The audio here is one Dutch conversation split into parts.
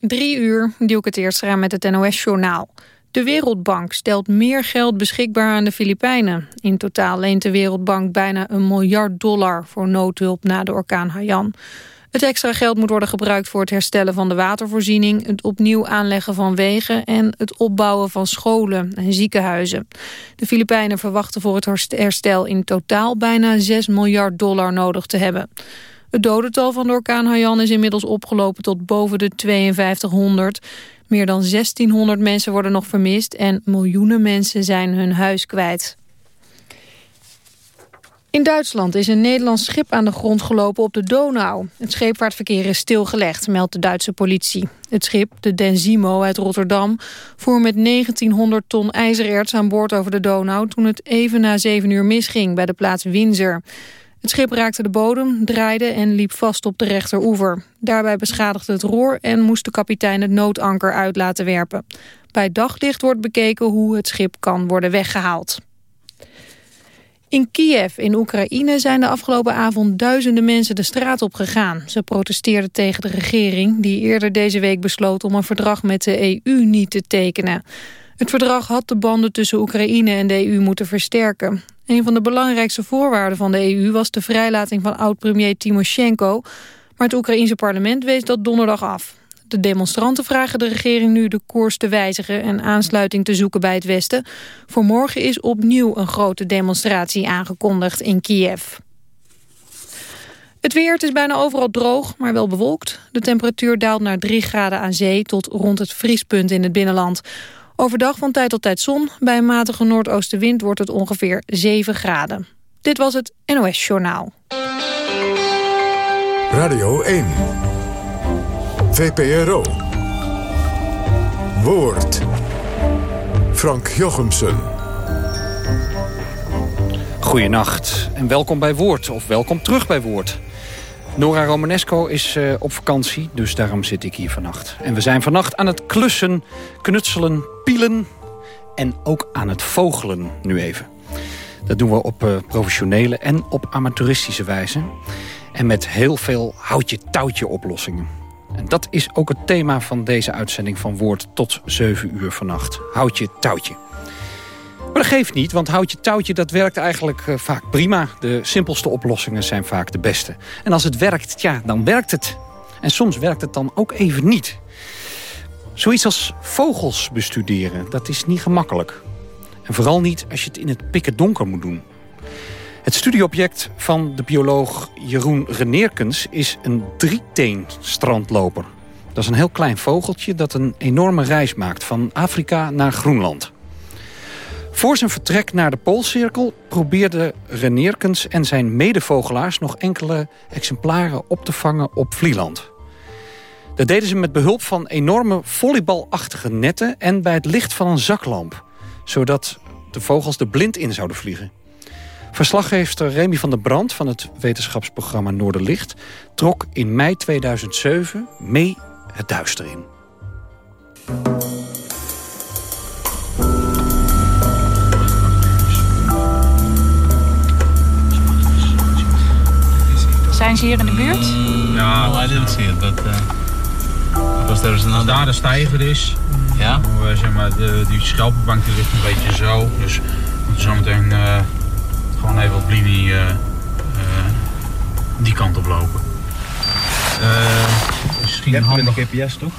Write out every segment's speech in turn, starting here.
Drie uur, ik het eerst raam met het NOS-journaal. De Wereldbank stelt meer geld beschikbaar aan de Filipijnen. In totaal leent de Wereldbank bijna een miljard dollar... voor noodhulp na de orkaan Haiyan. Het extra geld moet worden gebruikt voor het herstellen van de watervoorziening... het opnieuw aanleggen van wegen... en het opbouwen van scholen en ziekenhuizen. De Filipijnen verwachten voor het herstel in totaal... bijna 6 miljard dollar nodig te hebben. Het dodental van de orkaan Haiyan is inmiddels opgelopen tot boven de 5200. Meer dan 1600 mensen worden nog vermist en miljoenen mensen zijn hun huis kwijt. In Duitsland is een Nederlands schip aan de grond gelopen op de Donau. Het scheepvaartverkeer is stilgelegd, meldt de Duitse politie. Het schip, de Denzimo uit Rotterdam, voer met 1900 ton ijzererts aan boord over de Donau... toen het even na 7 uur misging bij de plaats Windsor. Het schip raakte de bodem, draaide en liep vast op de rechteroever. Daarbij beschadigde het roer en moest de kapitein het noodanker uit laten werpen. Bij daglicht wordt bekeken hoe het schip kan worden weggehaald. In Kiev in Oekraïne zijn de afgelopen avond duizenden mensen de straat op gegaan. Ze protesteerden tegen de regering die eerder deze week besloot om een verdrag met de EU niet te tekenen. Het verdrag had de banden tussen Oekraïne en de EU moeten versterken. Een van de belangrijkste voorwaarden van de EU was de vrijlating van oud-premier Timoshenko. Maar het Oekraïense parlement wees dat donderdag af. De demonstranten vragen de regering nu de koers te wijzigen en aansluiting te zoeken bij het Westen. Voor morgen is opnieuw een grote demonstratie aangekondigd in Kiev. Het weer, is bijna overal droog, maar wel bewolkt. De temperatuur daalt naar 3 graden aan zee tot rond het vriespunt in het binnenland. Overdag van tijd tot tijd zon. Bij een matige noordoostenwind wordt het ongeveer 7 graden. Dit was het NOS Journaal. Radio 1. VPRO. Woord. Frank Jochemsen. Goedenacht en welkom bij Woord, of welkom terug bij Woord. Nora Romanesco is uh, op vakantie, dus daarom zit ik hier vannacht. En we zijn vannacht aan het klussen, knutselen, pielen en ook aan het vogelen nu even. Dat doen we op uh, professionele en op amateuristische wijze. En met heel veel houtje-touwtje oplossingen. En dat is ook het thema van deze uitzending van Woord tot 7 uur vannacht. Houtje-touwtje. Maar dat geeft niet, want houtje touwtje dat werkt eigenlijk uh, vaak prima. De simpelste oplossingen zijn vaak de beste. En als het werkt, ja, dan werkt het. En soms werkt het dan ook even niet. Zoiets als vogels bestuderen, dat is niet gemakkelijk. En vooral niet als je het in het pikken donker moet doen. Het studieobject van de bioloog Jeroen Reneerkens is een drieteen-strandloper. Dat is een heel klein vogeltje dat een enorme reis maakt van Afrika naar Groenland. Voor zijn vertrek naar de Poolcirkel probeerden Reneerkens en zijn medevogelaars... nog enkele exemplaren op te vangen op Vlieland. Dat deden ze met behulp van enorme volleybalachtige netten... en bij het licht van een zaklamp, zodat de vogels er blind in zouden vliegen. Verslaggever Remy van der Brand van het wetenschapsprogramma Noorderlicht... trok in mei 2007 mee het duister in. Zijn ze hier in de buurt? Ja, I didn't see it, but uh, there is another... daar de stijger is, ja. Uh, zeg maar, de, die schelpenbank die ligt een beetje zo. Dus we moeten zometeen uh, gewoon even op linie uh, die kant op lopen. misschien Je hebt de GPS toch?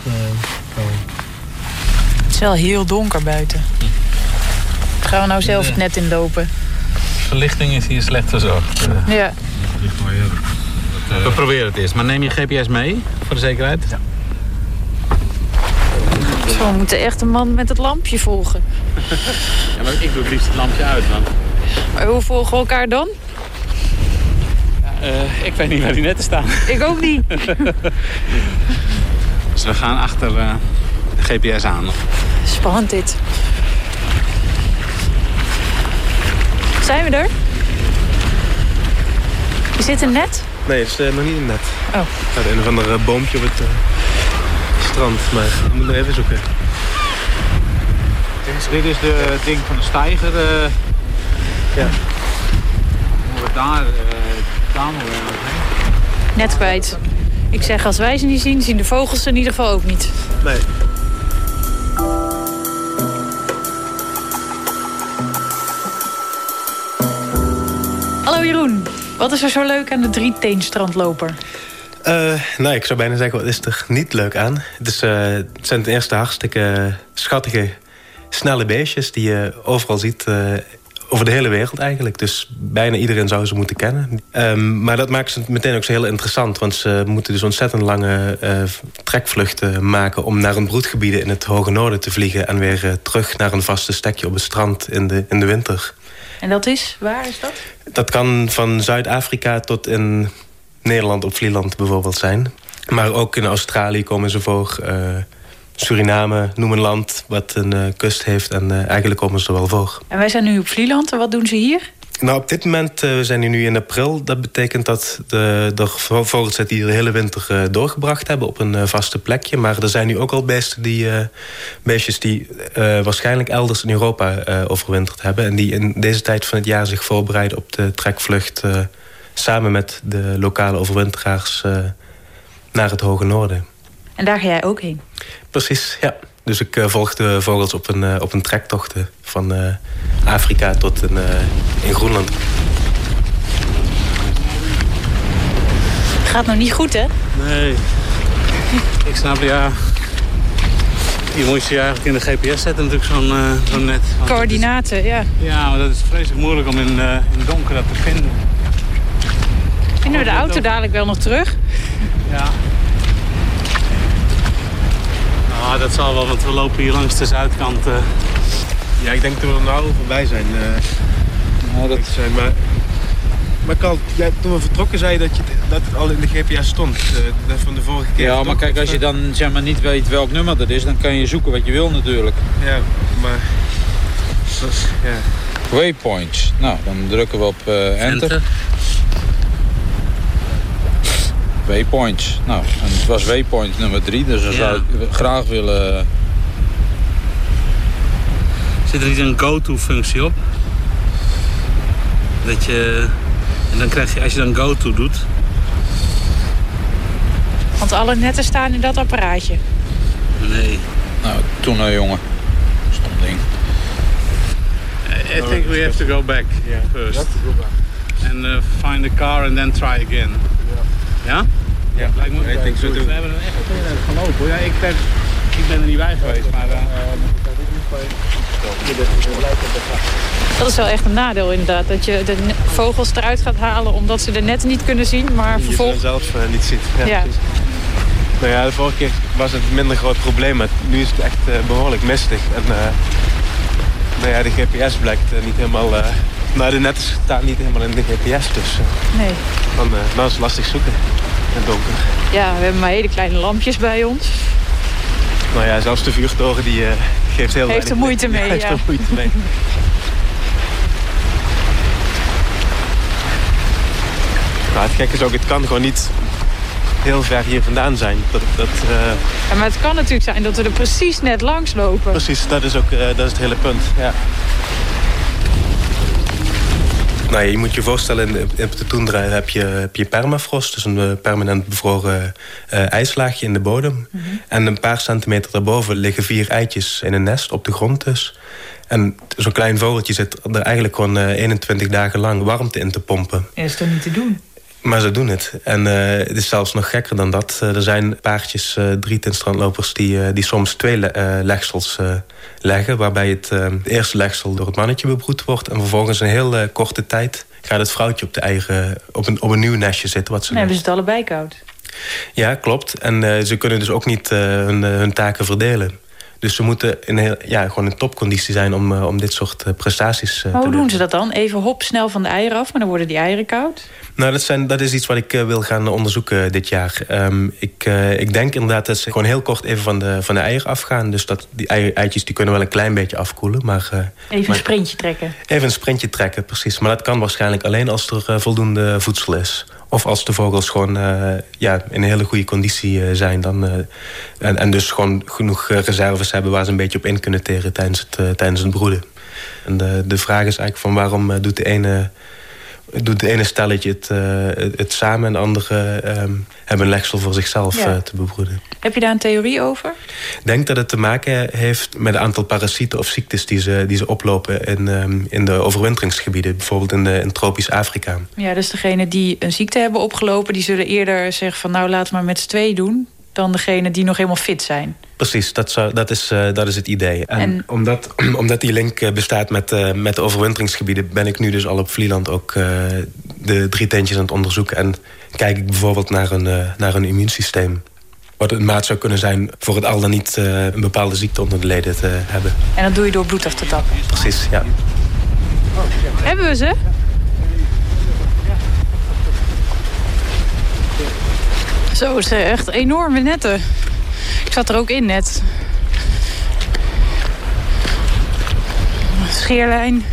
het is wel heel donker buiten. Gaan we nou zelf het net inlopen? Verlichting is hier slecht verzorgd. ja. We proberen het eerst. Maar neem je GPS mee, voor de zekerheid? Ja. Zo, we moeten echt een man met het lampje volgen. ja, maar ik doe het liefst het lampje uit dan. Maar hoe volgen we elkaar dan? Uh, ik weet niet waar die netten staan. Ik ook niet. dus we gaan achter uh, de GPS aan. Spannend dit. Zijn we er? Is dit een net? Nee, het is uh, nog niet in net. Oh. Ja, een of ander boompje op het uh, strand. Maar we moeten nog even zoeken. Dit is de ding van de stijger. Uh, ja. Hoe we daar, daar. Net kwijt. Ik zeg, als wij ze niet zien, zien de vogels ze in ieder geval ook niet. Nee. Wat is er zo leuk aan de drieteenstrandloper? Uh, nou, ik zou bijna zeggen, wat is er niet leuk aan? Het, is, uh, het zijn ten eerste hartstikke schattige, snelle beestjes... die je overal ziet uh, over de hele wereld eigenlijk. Dus bijna iedereen zou ze moeten kennen. Um, maar dat maakt ze meteen ook zo heel interessant. Want ze moeten dus ontzettend lange trekvluchten maken... om naar een broedgebieden in het hoge noorden te vliegen... en weer terug naar een vaste stekje op het strand in de, in de winter. En dat is, waar is dat? Dat kan van Zuid-Afrika tot in Nederland op Vlieland bijvoorbeeld zijn. Maar ook in Australië komen ze voor. Uh, Suriname, noem een land wat een uh, kust heeft. En uh, eigenlijk komen ze er wel voor. En wij zijn nu op Vlieland. En wat doen ze hier? Nou, op dit moment uh, we zijn nu in april. Dat betekent dat de, de vogels die de hele winter doorgebracht hebben... op een vaste plekje. Maar er zijn nu ook al beesten die, beestjes die waarschijnlijk elders in Europa overwinterd hebben. En die in deze tijd van het jaar zich voorbereiden op de trekvlucht samen met de lokale overwinteraars naar het hoge noorden. En daar ga jij ook heen? Precies, ja. Dus ik uh, volg de vogels op een, uh, op een trektocht van Afrika tot in, in Groenland. Gaat nog niet goed, hè? Nee. ik snap, ja. Je moet je eigenlijk in de GPS zetten natuurlijk zo'n zo net. Coördinaten, is, ja. Ja, maar dat is vreselijk moeilijk om in, in het donker dat te vinden. Vinden we de auto dadelijk wel nog terug? Ja. Dat zal wel, want we lopen hier langs de zuidkant. Uh... Ja, ik denk dat we er nou voorbij zijn. Uh, nou, dat... zijn maar maar toen we vertrokken zei je dat, je, dat het al in de GPS stond. Uh, van de vorige keer. Ja, maar kijk, als je dan zeg maar, niet weet welk nummer dat is... dan kan je zoeken wat je wil natuurlijk. Ja, maar... ja. Waypoints. Nou, dan drukken we op uh, enter. enter. Waypoints. Nou, en het was waypoint nummer drie, dus dan ja. zou ik graag willen... Zit er niet een go-to-functie op? Dat je... En dan krijg je, als je dan go-to doet... Want alle netten staan in dat apparaatje? Nee. Nou, toen nou jongen. Stom ding. I think we have to go back yeah. first. have to go back. And uh, find the car and then try again. Ja? Ja, lijkt me ik denk zo We hebben er echt erg gelopen. Ja, ik, ben, ik ben er niet bij geweest, maar... Uh, dat is wel echt een nadeel inderdaad. Dat je de vogels eruit gaat halen omdat ze de netten niet kunnen zien. Maar vervolgens... je zelf uh, niet ziet. Ja, ja. Nou ja, de vorige keer was het een minder groot probleem. Maar nu is het echt uh, behoorlijk mistig. En uh, nou ja, de GPS blijkt niet helemaal... nou, de netten staan niet helemaal in de GPS. Dus nee. dan, dan is het lastig zoeken en donker. Ja, we hebben maar hele kleine lampjes bij ons. Nou ja, zelfs de vuurtoren die uh, geeft heel Heeft er moeite mee, ja. Heeft er moeite mee. nou, het gekke is ook, het kan gewoon niet heel ver hier vandaan zijn. Dat, dat, uh... ja, maar het kan natuurlijk zijn dat we er precies net langs lopen. Precies, dat is ook uh, dat is het hele punt. Ja. Nou, je moet je voorstellen, in, in de toendra heb je, heb je permafrost. Dus een uh, permanent bevroren uh, ijslaagje in de bodem. Mm -hmm. En een paar centimeter daarboven liggen vier eitjes in een nest op de grond dus. En zo'n klein vogeltje zit er eigenlijk gewoon uh, 21 dagen lang warmte in te pompen. Is toch niet te doen? Maar ze doen het. En uh, het is zelfs nog gekker dan dat. Uh, er zijn paardjes, uh, drie strandlopers die, die soms twee le legsels leggen... waarbij het, het, eerste legsel door het mannetje bebroed wordt... en vervolgens een heel korte tijd gaat het vrouwtje op, de eigen, op, een, op een nieuw nestje zitten. Wat ze nee, hebben ze het allebei koud. Ja, klopt. En ze kunnen dus ook niet hun, hun taken verdelen. Dus ze moeten in heel, ja, gewoon in topconditie zijn om, uh, om dit soort uh, prestaties uh, maar hoe doen ze dat dan? Even hop snel van de eieren af, maar dan worden die eieren koud? Nou, dat, zijn, dat is iets wat ik wil gaan onderzoeken dit jaar. Um, ik, ik denk inderdaad dat ze gewoon heel kort even van de, van de eieren afgaan. Dus dat die ei, eitjes die kunnen wel een klein beetje afkoelen. Maar, even een sprintje trekken? Even een sprintje trekken, precies. Maar dat kan waarschijnlijk alleen als er voldoende voedsel is. Of als de vogels gewoon uh, ja, in een hele goede conditie uh, zijn. Dan, uh, en, en dus gewoon genoeg reserves hebben waar ze een beetje op in kunnen teren tijdens het, tijdens het broeden. En de, de vraag is eigenlijk van waarom doet de ene doet de ene stelletje het, uh, het, samen... en de andere um, hebben een legsel voor zichzelf ja. uh, te bebroeden. Heb je daar een theorie over? Ik denk dat het te maken heeft met het aantal parasieten of ziektes... die ze, die ze oplopen in, um, in de overwinteringsgebieden. Bijvoorbeeld in, de, in tropisch Afrika. Ja, dus degene die een ziekte hebben opgelopen... die zullen eerder zeggen van nou laten we maar met z'n twee doen dan degene die nog helemaal fit zijn. Precies, dat, zou, dat, is, uh, dat is het idee. En, en... Omdat, omdat die link uh, bestaat met, uh, met de overwinteringsgebieden... ben ik nu dus al op Vlieland ook de drie tentjes aan het onderzoeken. En kijk ik bijvoorbeeld naar een, naar een immuunsysteem. Wat een maat zou kunnen zijn voor het al dan niet een bepaalde ziekte onder de leden te hebben. En dat doe je door bloed af te tappen? Precies, ja. Hebben we ze? Zo, is echt enorme netten. Ik zat er ook in net. Scheerlijn.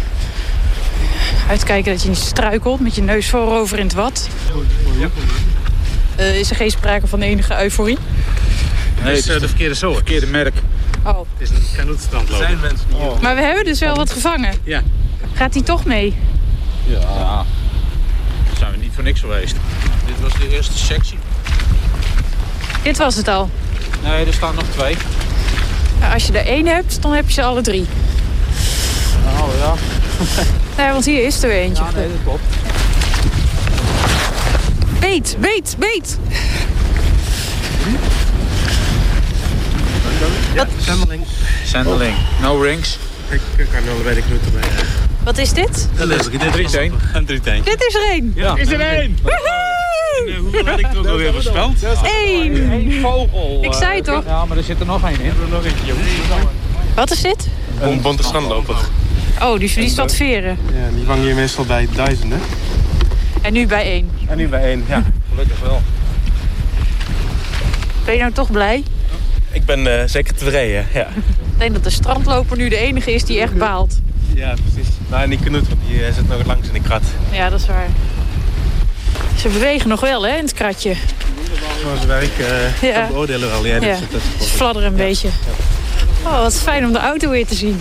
Uitkijken dat je niet struikelt met je neus voorover in het wat. Uh, is er geen sprake van enige euforie? Nee, het is uh, de verkeerde soort. verkeerde merk. Oh. Het is een kanoetstrand lopen. Zijn mensen oh. Maar we hebben dus wel wat gevangen. Ja. Gaat hij toch mee? Ja. ja. zijn we niet voor niks geweest. Dit was de eerste sectie. Dit was het al? Nee, er staan nog twee. als je er één hebt, dan heb je ze alle drie. Nou ja. nee, want hier is er eentje. Ja, nee, dat klopt. Beet, beet, beet. Ja, zendeling. Zendeling. No rings. Ik kan wel bij de knoeten bij. Wat is dit? Dat is een drieteen. Een drieteen. Dit is er één. Ja. Is er één. Uh, hoeveel had ik ook alweer voorspeld? Eén. Eén vogel. Ik zei het toch? Ja, maar er zit er nog één in. Er nog eentje. Wat is dit? Een bonte strandloper. Oh, die verliest wat veren. Ja, die vang je meestal bij duizenden. En nu bij één? En nu bij één, ja. Gelukkig wel. Ben je nou toch blij? Ik ben uh, zeker tevreden, ja. Ik denk dat de strandloper nu de enige is die echt baalt. Ja, precies. Nou, en die knoet, want die uh, zit nog langs in de krat. Ja, dat is waar. Ze bewegen nog wel, hè, in het kratje. Zoals werk uh, ja. beoordelen wel. Ja, ja. Dat, Ze fladderen een ja. beetje. Oh, wat fijn om de auto weer te zien.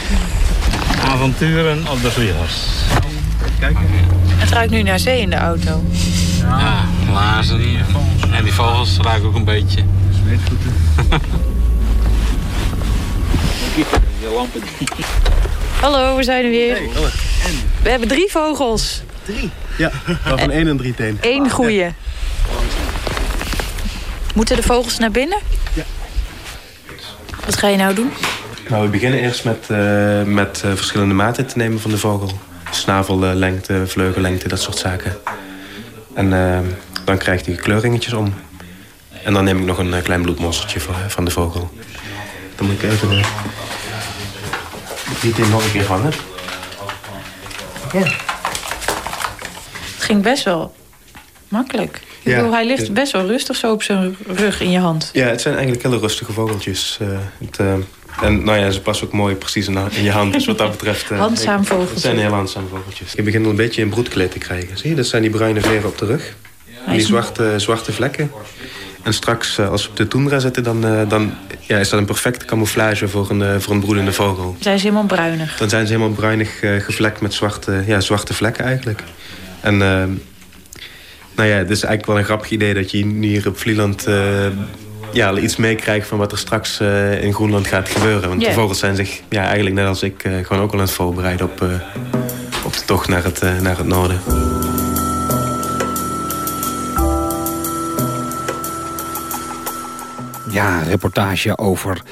Avonturen op de Vliegers. Kijk. Het ruikt nu naar zee in de auto. Ja, laarzen. En die vogels ruiken ook een beetje. Smeetvoeten. Hallo, we zijn er weer. Hey, hallo. We hebben drie vogels. Drie? Ja, waarvan één en drie teen. Eén goeie. Ja. Moeten de vogels naar binnen? Ja. Wat ga je nou doen? Nou, we beginnen eerst met, uh, met uh, verschillende maten te nemen van de vogel. Snavellengte, vleugellengte, dat soort zaken. En uh, dan krijgt hij kleuringetjes om. En dan neem ik nog een klein bloedmonstertje van de vogel. Dan moet ik even die nog een keer vangen. Ja. Ging best wel makkelijk. Ik ja, bedoel, hij ligt best wel rustig zo op zijn rug in je hand. Ja, het zijn eigenlijk hele rustige vogeltjes. Uh, het, uh, en nou ja, ze passen ook mooi precies in, in je hand. Dus wat dat betreft... Uh, handzaam vogeltjes. Het zijn heel handzaam vogeltjes. Ik begin al een beetje een broedkleed te krijgen. Zie je, dat zijn die bruine veren op de rug. Die zwarte, zwarte vlekken. En straks, als we op de toendra zitten, dan, dan ja, is dat een perfecte camouflage voor een, voor een broedende vogel. Zijn ze helemaal bruinig? Dan zijn ze helemaal bruinig gevlekt met zwarte, ja, zwarte vlekken eigenlijk. En nou ja, het is eigenlijk wel een grappig idee dat je hier op Vlieland... Uh, ja, iets meekrijgt van wat er straks uh, in Groenland gaat gebeuren. Want yeah. de vogels zijn zich, ja, eigenlijk net als ik, uh, gewoon ook al aan het voorbereiden op, op de tocht naar het, naar het noorden. Ja, reportage over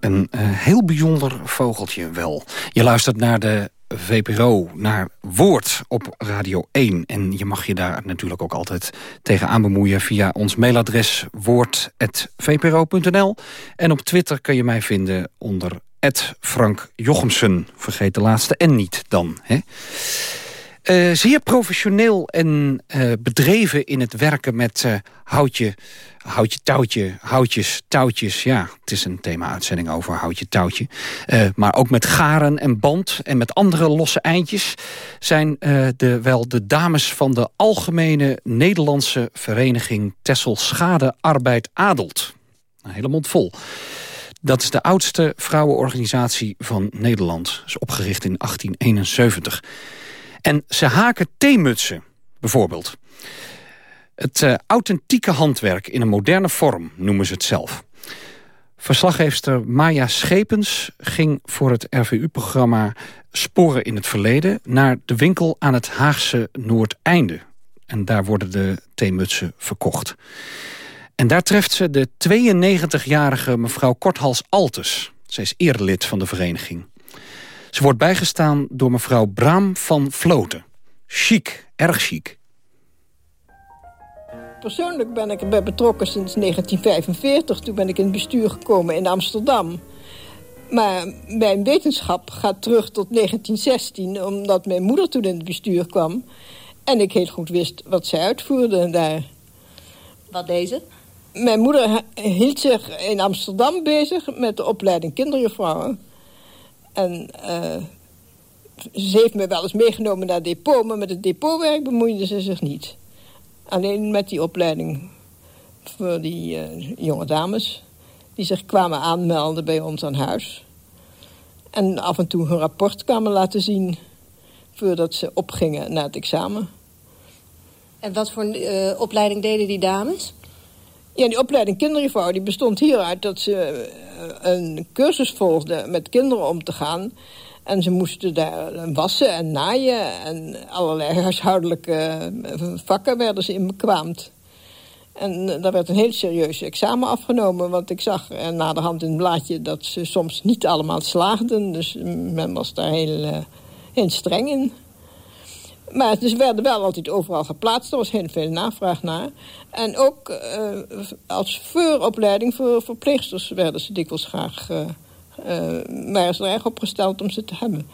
een uh, heel bijzonder vogeltje wel. Je luistert naar de VPRO naar Woord op Radio 1. En je mag je daar natuurlijk ook altijd tegenaan bemoeien... via ons mailadres woord.vpro.nl. En op Twitter kun je mij vinden onder Frank Jochemsen. Vergeet de laatste en niet dan. Hè? Uh, zeer professioneel en uh, bedreven in het werken met uh, houtje, houtje, touwtje, houtjes, touwtjes. Ja, het is een thema-uitzending over houtje, touwtje. maar ook met garen en band en met andere losse eindjes... zijn de, wel de dames van de Algemene Nederlandse Vereniging Tessel Schade Arbeid Adelt. Een hele mond vol. Dat is de oudste vrouwenorganisatie van Nederland. is opgericht in 1871. En ze haken theemutsen, bijvoorbeeld. Het uh, authentieke handwerk in een moderne vorm noemen ze het zelf. Verslaggeefster Maya Schepens ging voor het RVU-programma Sporen in het Verleden... naar de winkel aan het Haagse Noordeinde. En daar worden de theemutsen verkocht. En daar treft ze de 92-jarige mevrouw Korthals Altes. Zij is eerlid van de vereniging. Ze wordt bijgestaan door mevrouw Braam van Vloten. Chic, erg chic. Persoonlijk ben ik erbij betrokken sinds 1945. Toen ben ik in het bestuur gekomen in Amsterdam. Maar mijn wetenschap gaat terug tot 1916... omdat mijn moeder toen in het bestuur kwam... en ik heel goed wist wat zij uitvoerde daar. Wat deze? Mijn moeder hield zich in Amsterdam bezig met de opleiding kinderjuffrouwen. En uh, ze heeft me wel eens meegenomen naar het depot... maar met het depotwerk bemoeide ze zich niet. Alleen met die opleiding voor die uh, jonge dames... die zich kwamen aanmelden bij ons aan huis. En af en toe hun rapport kwamen laten zien... voordat ze opgingen naar het examen. En wat voor uh, opleiding deden die dames? Ja, die opleiding kinderjuffrouw die bestond hieruit dat ze eh, een cursus volgden met kinderen om te gaan. En ze moesten daar wassen en naaien en allerlei huishoudelijke eh, vakken werden ze in bekwaamd. En eh, daar werd een heel serieus examen afgenomen. Want ik zag er na de hand in het blaadje dat ze soms niet allemaal slaagden. Dus men was daar heel, heel streng in. Maar ze werden wel altijd overal geplaatst. Er was heel veel navraag naar. En ook uh, als vooropleiding voor verpleegsters werden ze dikwijls graag... Uh, uh, waren ze er erg opgesteld om ze te hebben.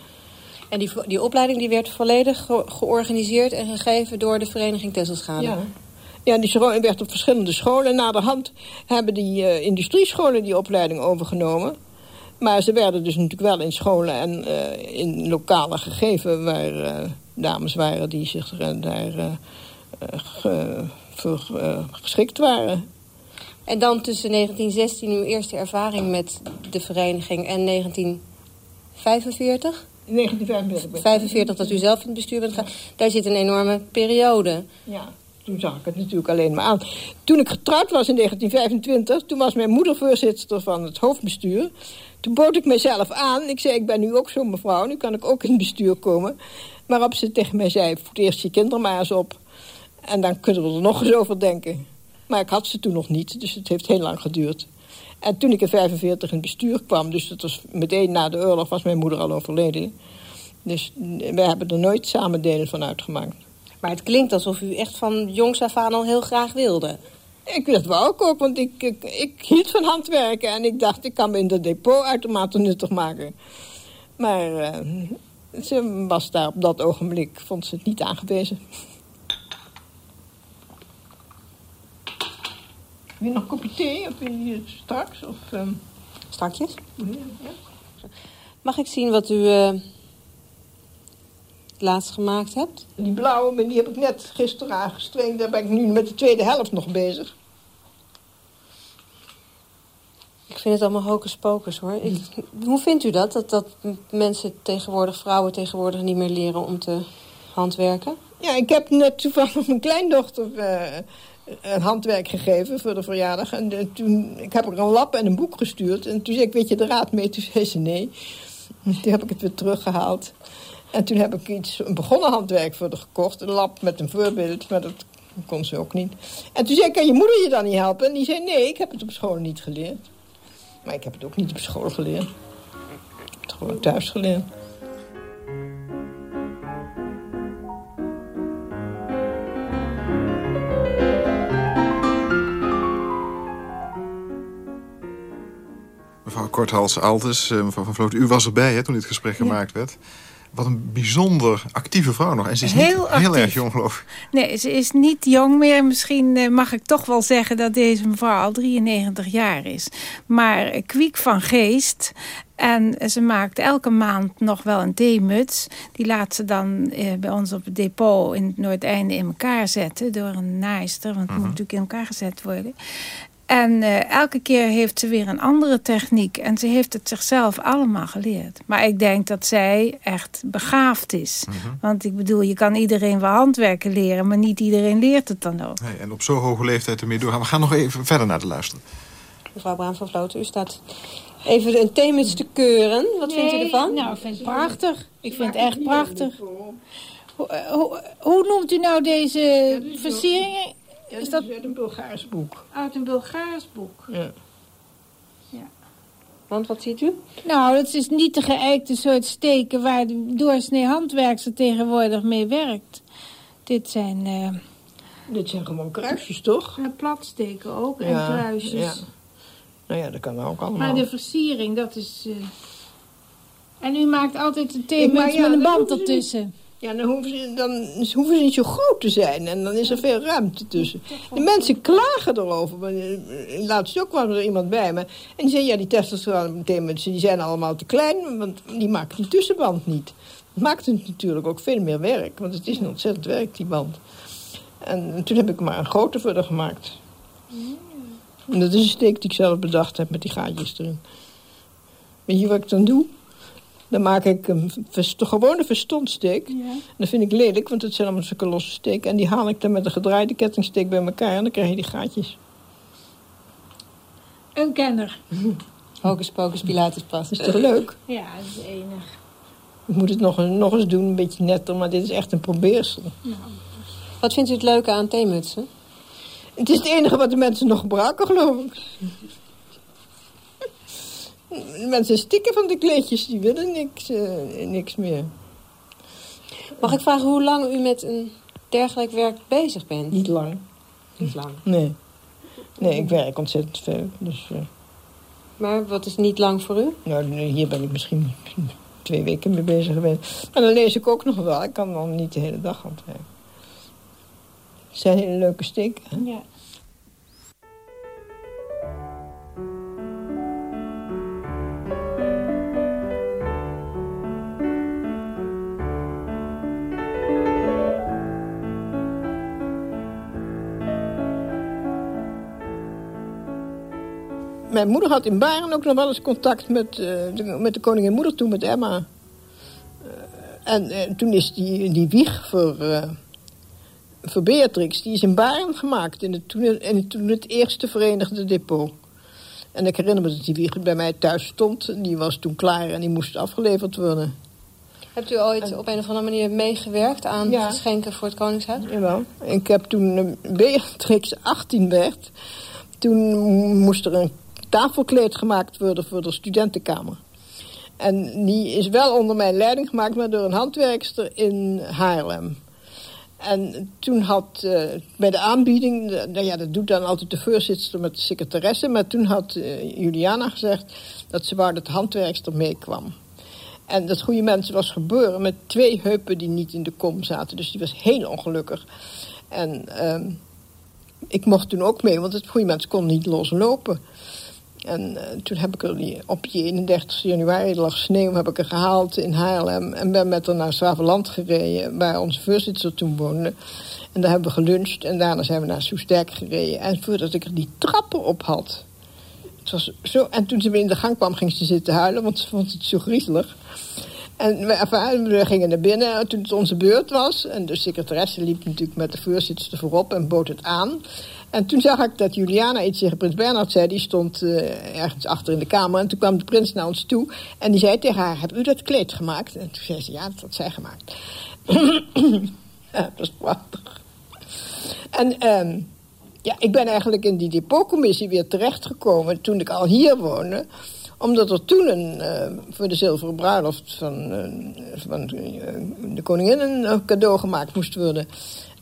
En die, die opleiding die werd volledig georganiseerd en gegeven door de vereniging Tesselschade? Ja. Ja, die werd op verschillende scholen. Na de hand hebben die uh, industriescholen die opleiding overgenomen. Maar ze werden dus natuurlijk wel in scholen en uh, in lokalen gegeven... waar uh, dames waren die zich daar voor geschikt waren. En dan tussen 1916, uw eerste ervaring met de vereniging, en 1945? 1945. 45 dat u zelf in het bestuur bent gegaan. Daar zit een enorme periode. Ja, toen zag ik het natuurlijk alleen maar aan. Toen ik getrouwd was in 1925, toen was mijn moeder voorzitter van het hoofdbestuur. Toen bood ik mezelf aan. Ik zei, ik ben nu ook zo'n mevrouw, nu kan ik ook in het bestuur komen. Waarop ze tegen mij zei, voed eerst je kinderen maar op. En dan kunnen we er nog eens over denken. Maar ik had ze toen nog niet, dus het heeft heel lang geduurd. En toen ik in 45 in het bestuur kwam, dus dat was meteen na de oorlog, was mijn moeder al overleden. Dus we hebben er nooit samen delen van uitgemaakt. Maar het klinkt alsof u echt van jongs af aan al heel graag wilde. Ik dat wou ook, ook want ik, ik, ik, hield van handwerken. En ik dacht, ik kan me in de depot nuttig maken. Maar uh, ze was daar op dat ogenblik, vond ze het niet aangewezen. Wil je nog een kopje thee of wil je straks? Of, um... Strakjes? Ja. Mag ik zien wat u uh, laatst gemaakt hebt? Die blauwe, die heb ik net gisteren aangestrengd. Daar ben ik nu met de tweede helft nog bezig. Ik vind het allemaal hocus pocus hoor. Ik, hoe vindt u dat? dat? Dat mensen tegenwoordig, vrouwen tegenwoordig niet meer leren om te handwerken? Ja, ik heb net toevallig mijn kleindochter uh, een handwerk gegeven voor de verjaardag. En de, toen, ik heb er een lap en een boek gestuurd. En toen zei ik, weet je de raad mee? Toen zei ze nee. Toen heb ik het weer teruggehaald. En toen heb ik iets, een begonnen handwerk voor haar gekocht. Een lap met een voorbeeld, maar dat kon ze ook niet. En toen zei ik, kan je moeder je dan niet helpen? En die zei, nee, ik heb het op school niet geleerd. Maar ik heb het ook niet op school geleerd. Ik heb het gewoon thuis geleerd. Mevrouw Korthals Altes, eh, mevrouw Van Vloot, u was erbij hè, toen dit gesprek gemaakt werd. Wat een bijzonder actieve vrouw nog. En ze is heel niet heel erg jong, geloof ik. Nee, ze is niet jong meer. Misschien eh, mag ik toch wel zeggen dat deze mevrouw al 93 jaar is. Maar kwiek van geest. En ze maakt elke maand nog wel een theemuts. Die laat ze dan eh, bij ons op het depot in het Noordeinde in elkaar zetten. Door een naaister, want het moet mhm. natuurlijk in elkaar gezet worden. En uh, elke keer heeft ze weer een andere techniek. En ze heeft het zichzelf allemaal geleerd. Maar ik denk dat zij echt begaafd is. Mm -hmm. Want ik bedoel, je kan iedereen wel handwerken leren... maar niet iedereen leert het dan ook. Nee, en op zo'n hoge leeftijd ermee doorgaan. We gaan nog even verder naar de luisteren. Mevrouw Braan van Vloten, u staat even een themis te keuren. Wat nee, vindt u ervan? Nou, ik vind het prachtig. Ik vind het echt prachtig. Hoe, hoe, hoe noemt u nou deze versieringen? Ja, is dat uit een Bulgaars boek? Uit een Bulgaars boek. Ja. ja. Want wat ziet u? Nou, dat is niet de geëikte soort steken waar de doorsnee handwerkster tegenwoordig mee werkt. Dit zijn... Uh, Dit zijn gewoon kruisjes, toch? En platsteken ook en ja, kruisjes. Ja. Nou ja, dat kan ook allemaal. Maar de versiering, dat is... Uh... En u maakt altijd een theemuts ja, met een band ertussen. Ja, dan hoeven, ze, dan hoeven ze niet zo groot te zijn. En dan is er veel ruimte tussen. De mensen klagen erover. Laatst ook kwam er iemand bij me. En die zei, ja, die testosteron-theemunten die zijn allemaal te klein. Want die maken die tussenband niet. Dat maakt het natuurlijk ook veel meer werk. Want het is een ontzettend werk, die band. En toen heb ik maar een grote voor haar gemaakt. En dat is een steek die ik zelf bedacht heb met die gaatjes erin. Weet je wat ik dan doe? Dan maak ik een gewone verstondsteek. Ja. Dat vind ik lelijk, want het zijn allemaal zulke losse steken. En die haal ik dan met een gedraaide kettingsteek bij elkaar. En dan krijg je die gaatjes. Een kenner. Hocus pocus pilatus pas. Is toch leuk? Ja, dat is enig. Ik moet het nog, nog eens doen, een beetje netter. Maar dit is echt een probeersel. Nou. Wat vindt u het leuke aan theemutsen? Het is het enige wat de mensen nog gebruiken, geloof ik. Mensen stikken van de kleedjes, die willen niks, uh, niks meer. Mag ik vragen hoe lang u met een dergelijk werk bezig bent? Niet lang. Niet lang? Nee. Nee, ik werk ontzettend veel. Dus, uh... Maar wat is niet lang voor u? Nou, hier ben ik misschien twee weken mee bezig geweest. Maar dan lees ik ook nog wel. Ik kan dan niet de hele dag aan het werk. Het zijn hele leuke steken. Ja. Mijn moeder had in Baren ook nog wel eens contact met, uh, de, met de koningin moeder toen, met Emma. Uh, en uh, toen is die, die wieg voor, voor Beatrix, die is in Baren gemaakt. In het, toen, in, toen het eerste Verenigde Depot. En ik herinner me dat die wieg bij mij thuis stond. Die was toen klaar en die moest afgeleverd worden. Hebt u ooit op een of andere manier meegewerkt aan ja. geschenken voor het Koningshuis? Jawel. Ik heb toen Beatrix 18 werd... Toen moest er een tafelkleed gemaakt worden voor de studentenkamer. En die is wel onder mijn leiding gemaakt, maar door een handwerkster in Haarlem. En toen had uh, bij de aanbieding, nou ja, dat doet dan altijd de voorzitter met de secretaresse, maar toen had uh, Juliana gezegd dat ze wou dat de handwerkster meekwam. En dat goede mensen was geboren met twee heupen die niet in de kom zaten, dus die was heel ongelukkig. En uh, ik mocht toen ook mee, want het goede mensen kon niet loslopen. En uh, toen heb ik er op die 31 januari, er lag sneeuw, heb ik er gehaald in Haarlem. En ben met haar naar Zwaveland gereden, waar onze voorzitter toen woonde. En daar hebben we geluncht en daarna zijn we naar Soesterk gereden. En voordat ik er die trappen op had... Het was zo, en toen ze weer in de gang kwam, ging ze zitten huilen, want ze vond het zo griezelig. En we, we gingen naar binnen toen het onze beurt was. En de secretaresse liep natuurlijk met de voorzitter voorop en bood het aan. En toen zag ik dat Juliana iets tegen prins Bernhard zei. Die stond uh, ergens achter in de kamer. En toen kwam de prins naar ons toe. En die zei tegen haar, heb u dat kleed gemaakt? En toen zei ze, ja, dat had zij gemaakt. ja, dat is prachtig. En um, ja, ik ben eigenlijk in die depotcommissie weer terechtgekomen... toen ik al hier woonde omdat er toen een, uh, voor de zilveren bruiloft van, uh, van de koningin een cadeau gemaakt moest worden.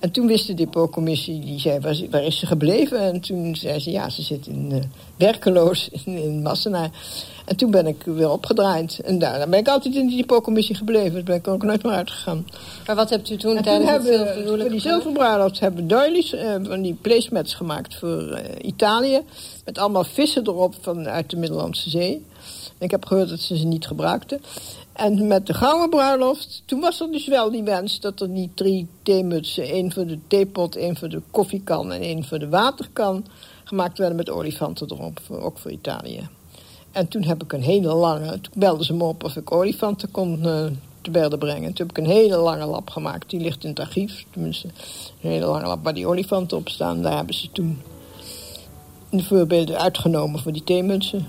En toen wist de depotcommissie, die zei, waar, waar, is ze gebleven? En toen zei ze, ja, ze zit in, uh, werkeloos in, in Massenaar. En toen ben ik weer opgedraaid. En daarna ben ik altijd in die depotcommissie gebleven. Daar ben ik ook nooit meer uitgegaan. Maar wat hebt u toen en tijdens toen hebben, Voor die zilverbruiloft hebben doilies, uh, van die placemats gemaakt voor uh, Italië. Met allemaal vissen erop vanuit de Middellandse Zee. Ik heb gehoord dat ze ze niet gebruikten. En met de gouden bruiloft, toen was er dus wel die wens dat er niet drie theemutsen, één voor de theepot, één voor de koffiekan en één voor de waterkan, gemaakt werden met olifanten erop, ook voor Italië. En toen heb ik een hele lange, toen belden ze me op of ik olifanten kon uh, te berden brengen. Toen heb ik een hele lange lap gemaakt, die ligt in het archief. Tenminste, een hele lange lap waar die olifanten op staan. Daar hebben ze toen de voorbeelden uitgenomen voor die theemunsen.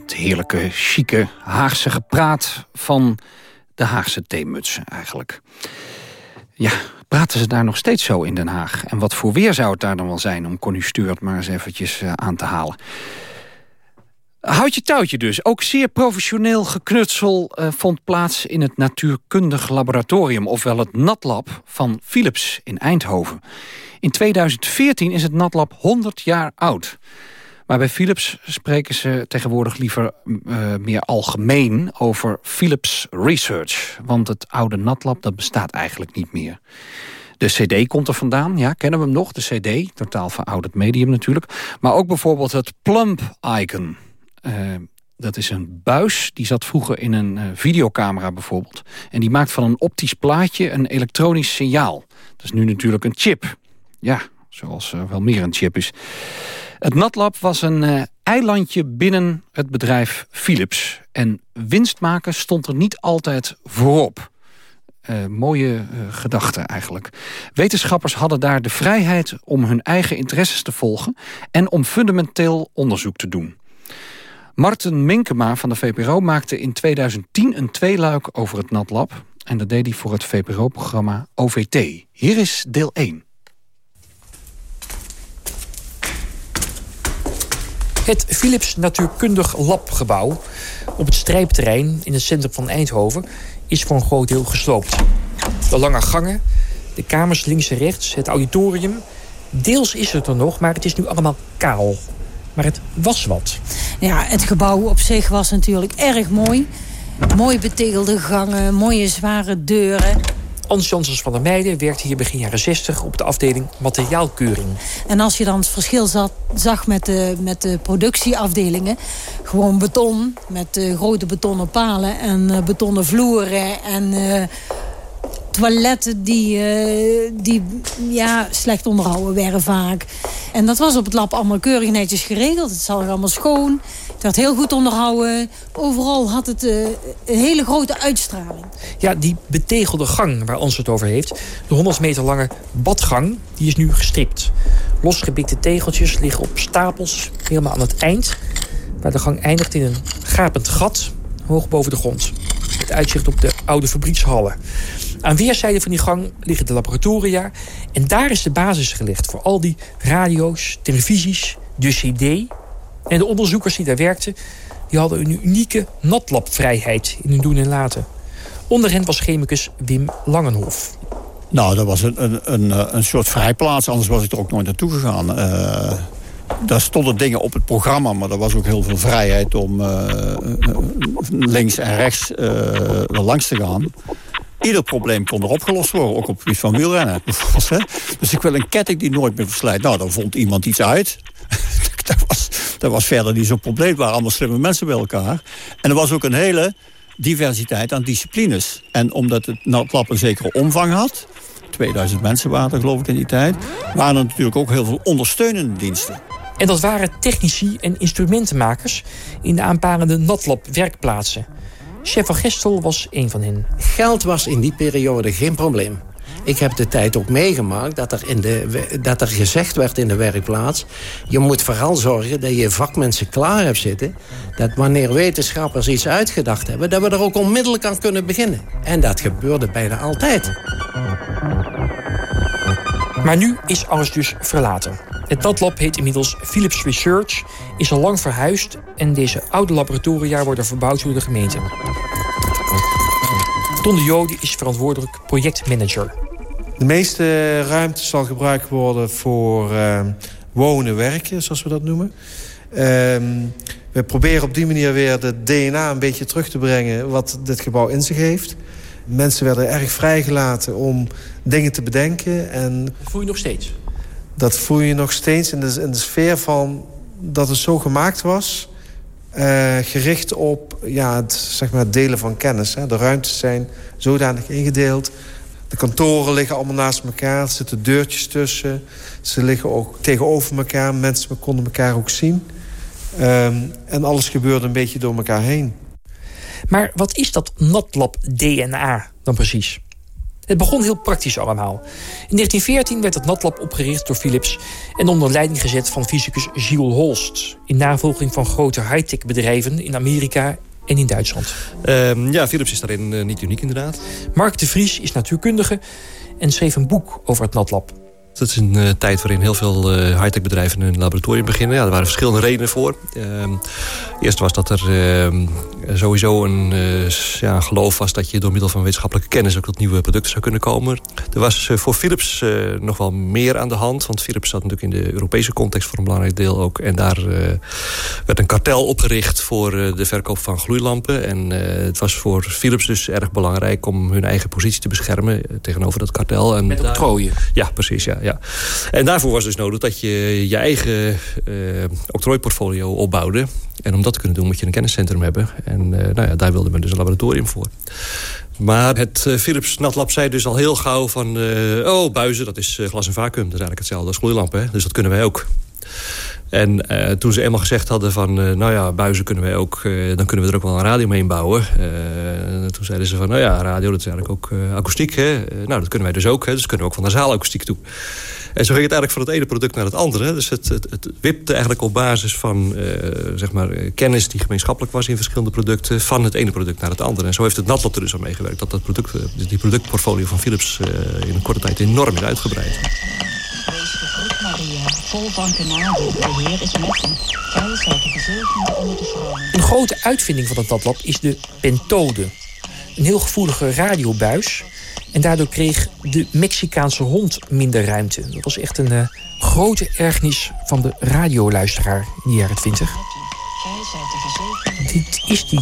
Het heerlijke, chique, Haagse gepraat van de Haagse theemutsen eigenlijk. Ja, praten ze daar nog steeds zo in Den Haag? En wat voor weer zou het daar dan wel zijn om Connie Stuart maar eens eventjes eh, aan te halen? Houd je touwtje dus. Ook zeer professioneel geknutsel uh, vond plaats in het natuurkundig laboratorium... ofwel het NatLab van Philips in Eindhoven. In 2014 is het NatLab 100 jaar oud. Maar bij Philips spreken ze tegenwoordig liever uh, meer algemeen over Philips Research. Want het oude NatLab dat bestaat eigenlijk niet meer. De cd komt er vandaan, ja, kennen we hem nog, de cd. Totaal verouderd medium natuurlijk. Maar ook bijvoorbeeld het Plump-icon. Uh, dat is een buis, die zat vroeger in een uh, videocamera bijvoorbeeld. En die maakt van een optisch plaatje een elektronisch signaal. Dat is nu natuurlijk een chip. Ja, zoals uh, wel meer een chip is. Het NatLab was een uh, eilandje binnen het bedrijf Philips. En winst maken stond er niet altijd voorop. Uh, mooie uh, gedachte eigenlijk. Wetenschappers hadden daar de vrijheid om hun eigen interesses te volgen... en om fundamenteel onderzoek te doen. Marten Minkema van de VPRO maakte in 2010 een tweeluik over het NatLab... en dat deed hij voor het VPRO-programma OVT. Hier is deel 1. Het Philips Natuurkundig Labgebouw op het strijpterrein in het centrum van Eindhoven is voor een groot deel gesloopt. De lange gangen, de kamers links en rechts, het auditorium. Deels is het er nog, maar het is nu allemaal kaal. Maar het was wat. Ja, het gebouw op zich was natuurlijk erg mooi. Mooi betegelde gangen, mooie zware deuren. Ans Janssens van der Meijden werkte hier begin jaren 60 op de afdeling materiaalkeuring. En als je dan het verschil zat, zag met de, met de productieafdelingen... gewoon beton met uh, grote betonnen palen en uh, betonnen vloeren... en uh, toiletten die, die ja, slecht onderhouden werden vaak. En dat was op het lab allemaal keurig netjes geregeld. Het zag er allemaal schoon. Werd heel goed onderhouden. Overal had het uh, een hele grote uitstraling. Ja, die betegelde gang waar ons het over heeft. De 100 meter lange badgang, die is nu gestript. Losgebikte tegeltjes liggen op stapels helemaal aan het eind. Waar de gang eindigt in een gapend gat, hoog boven de grond. Het uitzicht op de oude fabriekshallen. Aan weerszijden van die gang liggen de laboratoria. En daar is de basis gelegd voor al die radio's, televisies, de cd. En de onderzoekers die daar werkten... die hadden een unieke natlabvrijheid in hun doen en laten. Onder hen was chemicus Wim Langenhof. Nou, dat was een, een, een, een soort vrijplaats. Anders was ik er ook nooit naartoe gegaan. Uh, daar stonden dingen op het programma, maar er was ook heel veel vrijheid om uh, links en rechts langs te gaan. Ieder probleem kon er opgelost worden, ook op het gebied van wielrennen. Dus ik wil een ketting die nooit meer verslijt. Nou, dan vond iemand iets uit. dat, was, dat was verder niet zo'n probleem. Het waren allemaal slimme mensen bij elkaar. En er was ook een hele diversiteit aan disciplines. En omdat het NatLab een zekere omvang had... 2000 mensen waren er geloof ik in die tijd... waren er natuurlijk ook heel veel ondersteunende diensten. En dat waren technici en instrumentenmakers... in de aanparende NatLab werkplaatsen. Chef van Gestel was een van hen. Geld was in die periode geen probleem. Ik heb de tijd ook meegemaakt dat er, in de, dat er gezegd werd in de werkplaats... je moet vooral zorgen dat je vakmensen klaar hebt zitten... dat wanneer wetenschappers iets uitgedacht hebben... dat we er ook onmiddellijk aan kunnen beginnen. En dat gebeurde bijna altijd. Maar nu is alles dus verlaten. Het NatLab heet inmiddels Philips Research, is al lang verhuisd... en deze oude laboratoria worden verbouwd door de gemeente. Ton de Jode is verantwoordelijk projectmanager. De meeste ruimte zal gebruikt worden voor uh, wonen, werken, zoals we dat noemen. Uh, we proberen op die manier weer de DNA een beetje terug te brengen... wat dit gebouw in zich heeft. Mensen werden erg vrijgelaten om dingen te bedenken. En dat voel je nog steeds? Dat voel je nog steeds in de, in de sfeer van dat het zo gemaakt was... Uh, gericht op ja, het, zeg maar, het delen van kennis. Hè. De ruimtes zijn zodanig ingedeeld. De kantoren liggen allemaal naast elkaar. Er zitten deurtjes tussen. Ze liggen ook tegenover elkaar. Mensen konden elkaar ook zien. Um, en alles gebeurde een beetje door elkaar heen. Maar wat is dat NatLab DNA dan precies? Het begon heel praktisch allemaal. In 1914 werd het NatLab opgericht door Philips... en onder leiding gezet van fysicus Jules Holst... in navolging van grote high-tech bedrijven in Amerika en in Duitsland. Uh, ja, Philips is daarin uh, niet uniek inderdaad. Mark de Vries is natuurkundige en schreef een boek over het NatLab. Dat is een uh, tijd waarin heel veel uh, high-tech bedrijven een laboratorium beginnen. Ja, er waren verschillende redenen voor. Uh, eerst was dat er ehm, sowieso een uh, ja, geloof was... dat je door middel van wetenschappelijke kennis... ook tot nieuwe producten zou kunnen komen. Er was voor Philips nog wel meer aan de hand. Want Philips zat natuurlijk in de Europese context voor een belangrijk deel ook. En daar werd een kartel opgericht voor de verkoop van gloeilampen. En het was voor Philips dus erg belangrijk... om hun eigen positie te beschermen tegenover dat kartel. En Met octrooien? Ja, precies, ja ja. En daarvoor was dus nodig dat je je eigen octrooiportfolio opbouwde. En om dat te kunnen doen moet je een kenniscentrum hebben. En uh, nou ja, daar wilde men dus een laboratorium voor. Maar het uh, Philips Natlab zei dus al heel gauw van... Uh, oh, buizen, dat is glas en vacuüm. Dat is eigenlijk hetzelfde als gloeilampen. Dus dat kunnen wij ook. En toen ze eenmaal gezegd hadden van... Nou ja, buizen kunnen wij ook... Dan kunnen we er ook wel een radio mee inbouwen. toen zeiden ze van... nou ja, radio, dat is eigenlijk ook akoestiek. Hè? nou, dat kunnen wij dus ook. Hè? Dus kunnen we ook van de zaalakoestiek toe. En zo ging het eigenlijk van het ene product naar het andere. Dus het, het, het wipte eigenlijk op basis van zeg maar, kennis die gemeenschappelijk was... in verschillende producten, van het ene product naar het andere. En zo heeft het NatLab er dus aan meegewerkt... dat dat product, die productportfolio van Philips in een korte tijd enorm is uitgebreid. Maria, vol van is met de onder. Een grote uitvinding van het natlab is de pentode. Een heel gevoelige radiobuis. En daardoor kreeg de Mexicaanse hond minder ruimte. Dat was echt een uh, grote ergernis van de radioluisteraar in de jaren 20. Dit is die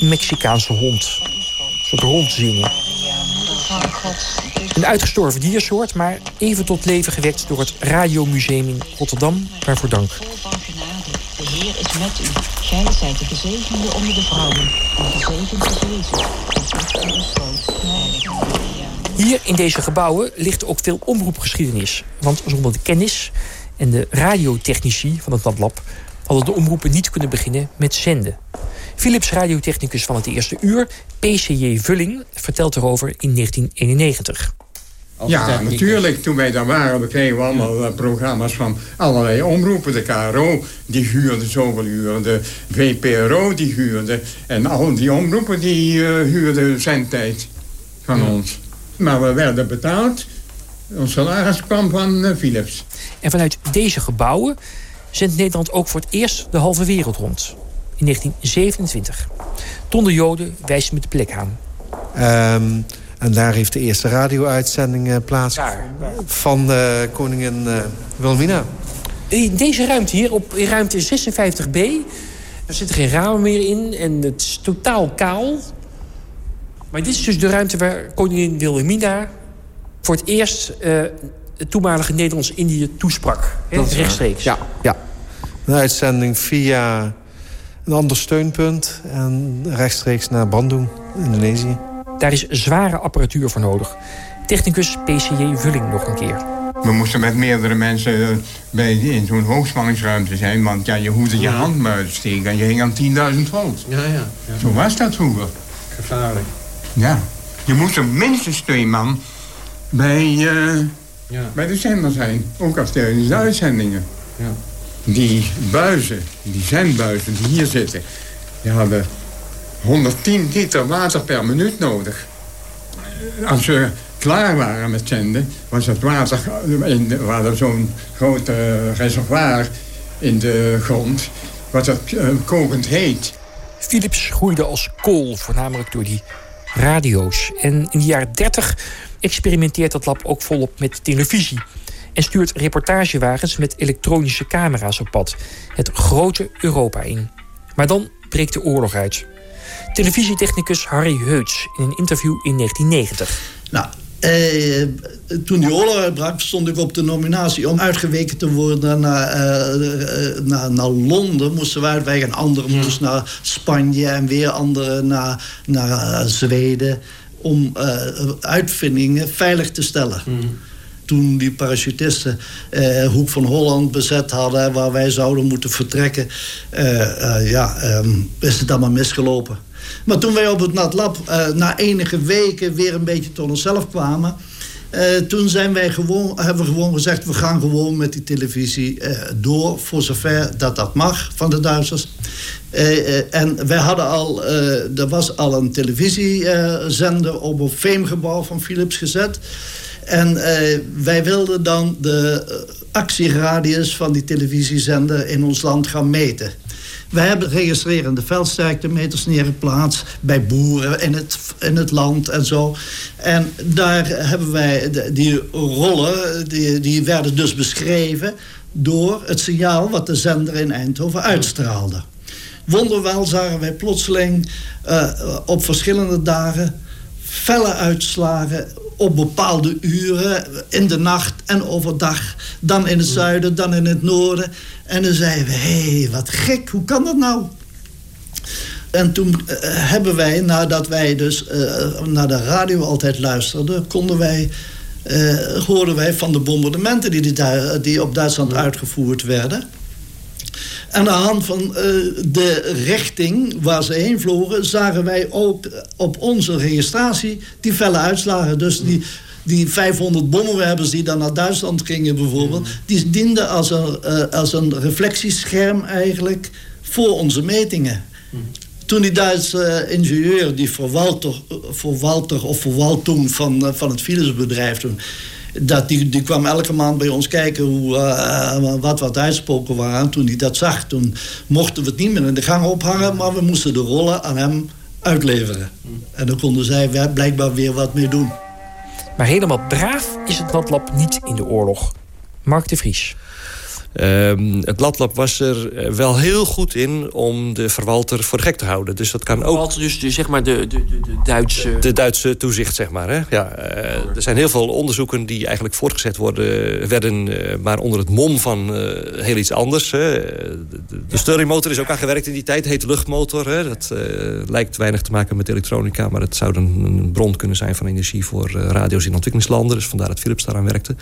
Mexicaanse hond. Een soort hond zingen. Een uitgestorven diersoort, maar even tot leven gewekt door het Radiomuseum in Rotterdam. Waarvoor dank. De Heer is met u. Gij zijt de gezegende onder de vrouwen. En gezegend is Jezus. Hier in deze gebouwen ligt ook veel omroepgeschiedenis. Want zonder de kennis en de radiotechnici van het NatLab... hadden de omroepen niet kunnen beginnen met zenden. Philips radiotechnicus van het eerste uur, PCJ Vulling, vertelt erover in 1991. Ja, natuurlijk. Toen wij daar waren, kregen we allemaal ja. programma's van allerlei omroepen. De KRO, die huurde zoveel uren. De VPRO, die huurde. En al die omroepen, die uh, huurden zendtijd van ja. ons. Maar we werden betaald. Ons salaris kwam van uh, Philips. En vanuit deze gebouwen zendt Nederland ook voor het eerst de halve wereld rond in 1927. Ton de Joden wijst met de plek aan. Um, en daar heeft de eerste radio-uitzending uh, plaats van uh, koningin uh, Wilhelmina. In deze ruimte hier, op in ruimte 56b... er zitten geen ramen meer in en het is totaal kaal. Maar dit is dus de ruimte waar koningin Wilhelmina... voor het eerst het toenmalige Nederlands-Indië toesprak. Dat rechtstreeks. Ja, ja. Een uitzending via een ander steunpunt... en rechtstreeks naar Bandung, Indonesië. Daar is zware apparatuur voor nodig. Technicus PCJ Vulling nog een keer. We moesten met meerdere mensen eh, bij, in zo'n hoogspanningsruimte zijn... want ja, je hoefde je hand maar uitsteken en je hing aan 10.000 volt. Ja, ja, ja. Zo was dat vroeger. Gevaarlijk. Ja. Je moest er minstens twee man bij, uh, ja. bij de zender zijn. Ook als tijdens de uitzendingen. Ja. Die buizen, die zendbuizen die hier zitten... die hadden 110 liter water per minuut nodig. Als we klaar waren met zenden, was het water... In, we hadden zo'n groot uh, reservoir in de grond... was het uh, kokend heet. Philips groeide als kool, voornamelijk door die radio's. En in de jaren 30 experimenteert dat lab ook volop met televisie. En stuurt reportagewagens met elektronische camera's op pad. Het grote Europa in. Maar dan breekt de oorlog uit. Televisietechnicus Harry Heuts in een interview in 1990. Nou, Eh, toen die oorlog uitbrak, stond ik op de nominatie om uitgeweken te worden naar, eh, eh, naar, naar, Londen. Moesten we uitwijken. Anderen moesten naar Spanje en weer anderen naar, naar Zweden. Om uitvindingen veilig te stellen. Hmm. Toen die parachutisten Hoek van Holland bezet hadden... waar wij zouden moeten vertrekken, ja, um, is het allemaal misgelopen. Maar toen wij op het NatLab uh, na enige weken weer een beetje tot onszelf kwamen... Uh, toen zijn wij gewoon, hebben we gewoon gezegd... we gaan gewoon met die televisie uh, door... voor zover dat dat mag van de Duitsers. En wij hadden al... er was al een televisiezender op een Veemgebouw van Philips gezet... En wij wilden dan de actieradius van die televisiezender in ons land gaan meten. Wij hebben registrerende veldsterktemeters neergeplaatst... bij boeren in het, in het land en zo. En daar hebben wij die rollen, die, die werden dus beschreven... door het signaal wat de zender in Eindhoven uitstraalde. Wonderwel zagen wij plotseling uh, op verschillende dagen felle uitslagen op bepaalde uren, in de nacht en overdag. Dan in het zuiden, dan in het noorden. En dan zeiden we, hé, hey, wat gek, hoe kan dat nou? En toen uh, hebben wij, nadat wij dus uh, naar de radio altijd luisterden... konden wij, uh, hoorden wij van de bombardementen die, die, die op Duitsland uitgevoerd werden... En aan de hand van uh, de richting waar ze heen vlogen... zagen wij ook op onze registratie die felle uitslagen. Dus die, die 500 bommenwerpers die dan naar Duitsland gingen bijvoorbeeld... die dienden als een, uh, als een reflectiescherm eigenlijk voor onze metingen. Toen die Duitse ingenieur, die voor Walter, voor Walter of voor Waltung van, van het Philips-bedrijf toen dat die, die kwam elke maand bij ons kijken hoe, uh, wat wat uitspoken waren. Toen hij dat zag, toen mochten we het niet meer in de gang ophangen... maar we moesten de rollen aan hem uitleveren. En dan konden zij blijkbaar weer wat mee doen. Maar helemaal braaf is het Natlab niet in de oorlog. Mark de Vries. Um, het Latlab was er eh, wel heel goed in om de verwalter voor de gek te houden. Dus dat kan ook... Dus, dus zeg maar de, de, de, Duitse... De Duitse toezicht, zeg maar. Hè? Ja, uh, er zijn heel veel onderzoeken die eigenlijk voortgezet worden, werden... Uh, maar onder het mom van heel iets anders. Hè? De, de Stirlingmotor is ook aangewerkt in die tijd. heet luchtmotor. Hè? Dat lijkt weinig te maken met elektronica... maar het zou een, een bron kunnen zijn van energie voor radio's in ontwikkelingslanden. Dus vandaar dat Philips daaraan werkte.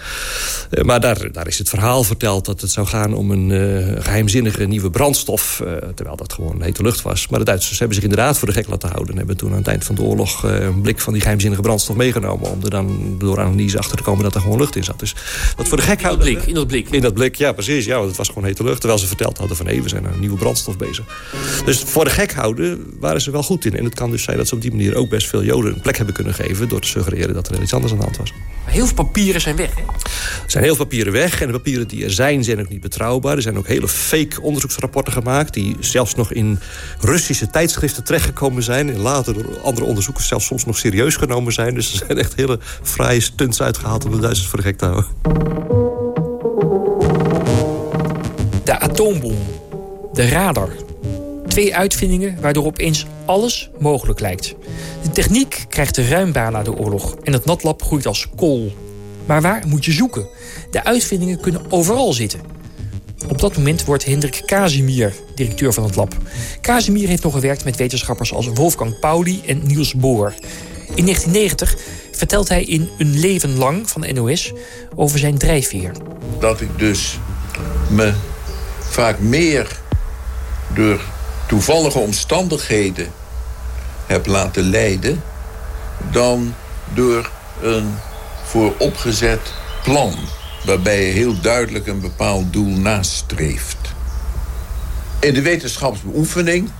maar daar, daar is het verhaal verteld dat het zou gaan om een uh, geheimzinnige nieuwe brandstof. Uh, terwijl dat gewoon hete lucht was. Maar de Duitsers hebben zich inderdaad voor de gek laten houden. En hebben toen aan het eind van de oorlog uh, een blik van die geheimzinnige brandstof meegenomen. Om er dan door analyse achter te komen dat er gewoon lucht in zat. Dus wat voor de gek houden. In dat blik, in dat blik. In dat blik, ja precies. Ja, want het was gewoon hete lucht. Terwijl ze verteld hadden van hé, we zijn aan een nieuwe brandstof bezig. Dus voor de gek houden waren ze wel goed in. En het kan dus zijn dat ze op die manier ook best veel Joden een plek hebben kunnen geven. Door te suggereren dat er iets anders aan de hand was. Maar heel veel papieren zijn weg, hè? Er zijn heel veel papieren weg. En de papieren die er zijn, zijn ook niet betrouwbaar. Er zijn ook hele fake onderzoeksrapporten gemaakt... die zelfs nog in Russische tijdschriften terechtgekomen zijn... en later door andere onderzoekers zelfs soms nog serieus genomen zijn. Dus er zijn echt hele fraaie stunts uitgehaald... om de Duitsers voor de gek te houden. De atoombom. De radar. Twee uitvindingen waardoor opeens alles mogelijk lijkt. De techniek krijgt de ruim baan na de oorlog... en het natlab groeit als kool. Maar waar moet je zoeken? De uitvindingen kunnen overal zitten. Op dat moment wordt Hendrik Casimir directeur van het lab. Casimir heeft nog gewerkt met wetenschappers als Wolfgang Pauli en Niels Bohr. In 1990 vertelt hij in Een leven lang van de NOS over zijn drijfveer. Dat ik dus me vaak meer door toevallige omstandigheden heb laten leiden... dan door een vooropgezet plan waarbij je heel duidelijk een bepaald doel nastreeft. In de wetenschapsbeoefening,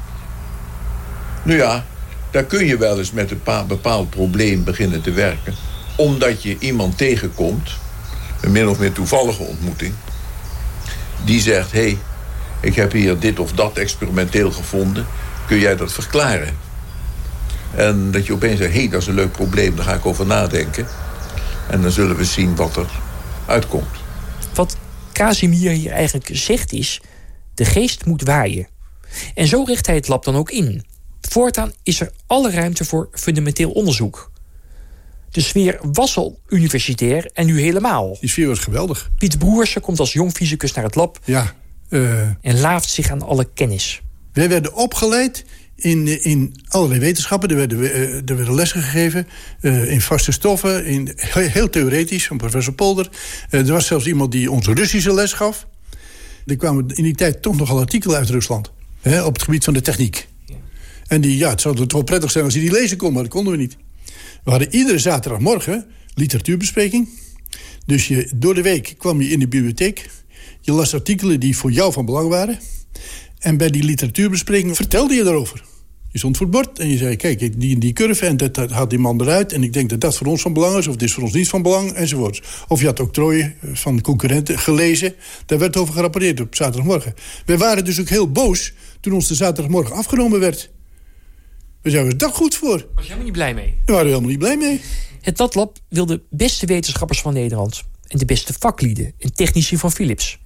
nou ja, daar kun je wel eens met een bepaald probleem beginnen te werken. Omdat je iemand tegenkomt, een min of meer toevallige ontmoeting, die zegt, hé, hey, ik heb hier dit of dat experimenteel gevonden, kun jij dat verklaren? En dat je opeens zegt, hé, hey, dat is een leuk probleem, daar ga ik over nadenken. En dan zullen we zien wat er uitkomt. Wat Casimir hier eigenlijk zegt is... de geest moet waaien. En zo richt hij het lab dan ook in. Voortaan is er alle ruimte voor fundamenteel onderzoek. De sfeer was al universitair en nu helemaal. Die sfeer was geweldig. Piet Broersen komt als jong fysicus naar het lab... Ja, en laaft zich aan alle kennis. Wij werden opgeleid in, in allerlei wetenschappen. Er werden, uh, er werden lessen gegeven uh, in vaste stoffen, in, heel, heel theoretisch, van professor Polder. Uh, er was zelfs iemand die ons Russische les gaf. Er kwamen in die tijd toch nogal artikelen uit Rusland. Hè, op het gebied van de techniek. Ja. En die, ja, het zou toch wel prettig zijn als je die lezen kon, maar dat konden we niet. We hadden iedere zaterdagmorgen literatuurbespreking. Dus je, door de week kwam je in de bibliotheek. Je las artikelen die voor jou van belang waren. En bij die literatuurbespreking vertelde je daarover. Je stond voor het bord en je zei, kijk, die die curve... en dat, dat had die man eruit en ik denk dat dat voor ons van belang is... of dit is voor ons niet van belang, enzovoorts. Of je had octrooien van concurrenten gelezen. Daar werd over gerapporteerd op zaterdagmorgen. Wij waren dus ook heel boos toen ons de zaterdagmorgen afgenomen werd. We zijn er dag goed voor. Was je helemaal niet blij mee? We waren helemaal niet blij mee. Het Natlab wil de beste wetenschappers van Nederland... en de beste vaklieden en technici van Philips.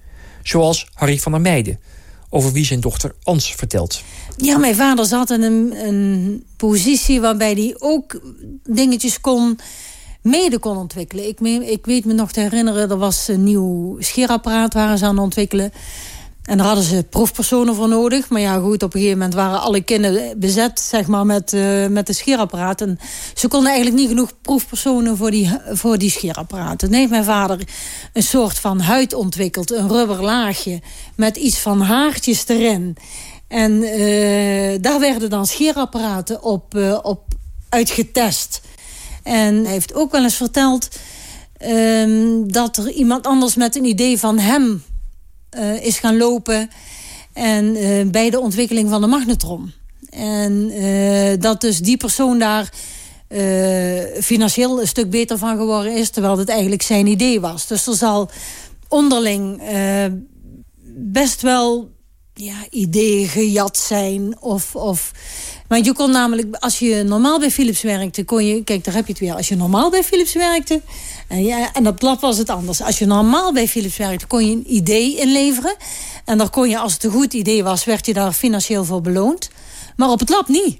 Zoals Harry van der Meijden over wie zijn dochter Ans vertelt. Ja, mijn vader zat in een, een positie waarbij hij ook dingetjes kon mede kon ontwikkelen. Ik, ik weet me nog te herinneren, er was een nieuw scheerapparaat... waren ze aan ontwikkelen. En daar hadden ze proefpersonen voor nodig. Maar ja, goed, op een gegeven moment waren alle kinderen bezet zeg maar, met, uh, met de scheerapparaat. En ze konden eigenlijk niet genoeg proefpersonen voor die, voor die scheerapparaten. Dan heeft mijn vader een soort van huid ontwikkeld. Een rubber laagje met iets van haartjes erin. En uh, daar werden dan scheerapparaten op, uh, op uitgetest. En hij heeft ook wel eens verteld... Um, dat er iemand anders met een idee van hem uh, is gaan lopen. En uh, bij de ontwikkeling van de magnetron. En uh, dat dus die persoon daar financieel een stuk beter van geworden is... terwijl het eigenlijk zijn idee was. Dus er zal onderling best wel ja, ideeën gejat zijn. Of, of, want je kon namelijk, als je normaal bij Philips werkte... kon je, kijk, daar heb je het weer. Als je normaal bij Philips werkte... En, ja, en op lab was het anders. Als je normaal bij Philips werkte, kon je een idee inleveren. En dan kon je, als het een goed idee was... werd je daar financieel voor beloond. Maar op het lab niet.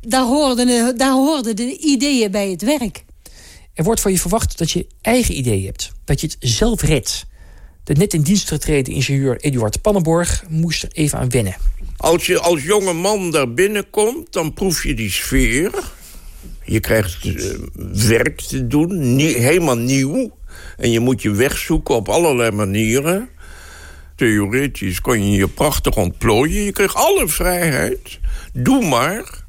Daar hoorden de, daar hoorden de ideeën bij het werk. Er wordt van je verwacht dat je eigen ideeën hebt. Dat je het zelf redt. De net in dienst getreden ingenieur Eduard Pannenborg moest er even aan wennen. Als je als jonge man daar binnenkomt, dan proef je die sfeer. Je krijgt uh, werk te doen, nie, helemaal nieuw. En je moet je wegzoeken op allerlei manieren. Theoretisch kon je je prachtig ontplooien. Je kreeg alle vrijheid. Doe maar.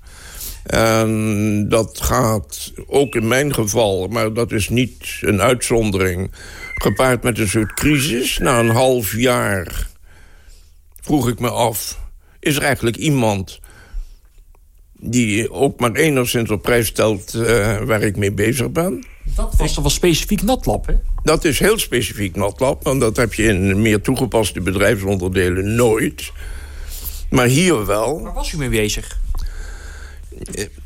En dat gaat ook in mijn geval, maar dat is niet een uitzondering... gepaard met een soort crisis. Na een half jaar vroeg ik me af... is er eigenlijk iemand die ook maar enigszins op prijs stelt uh, waar ik mee bezig ben. Dat was toch wel specifiek natlab, hè? Dat is heel specifiek natlab, want dat heb je in meer toegepaste bedrijfsonderdelen nooit. Maar hier wel. Waar was u mee bezig?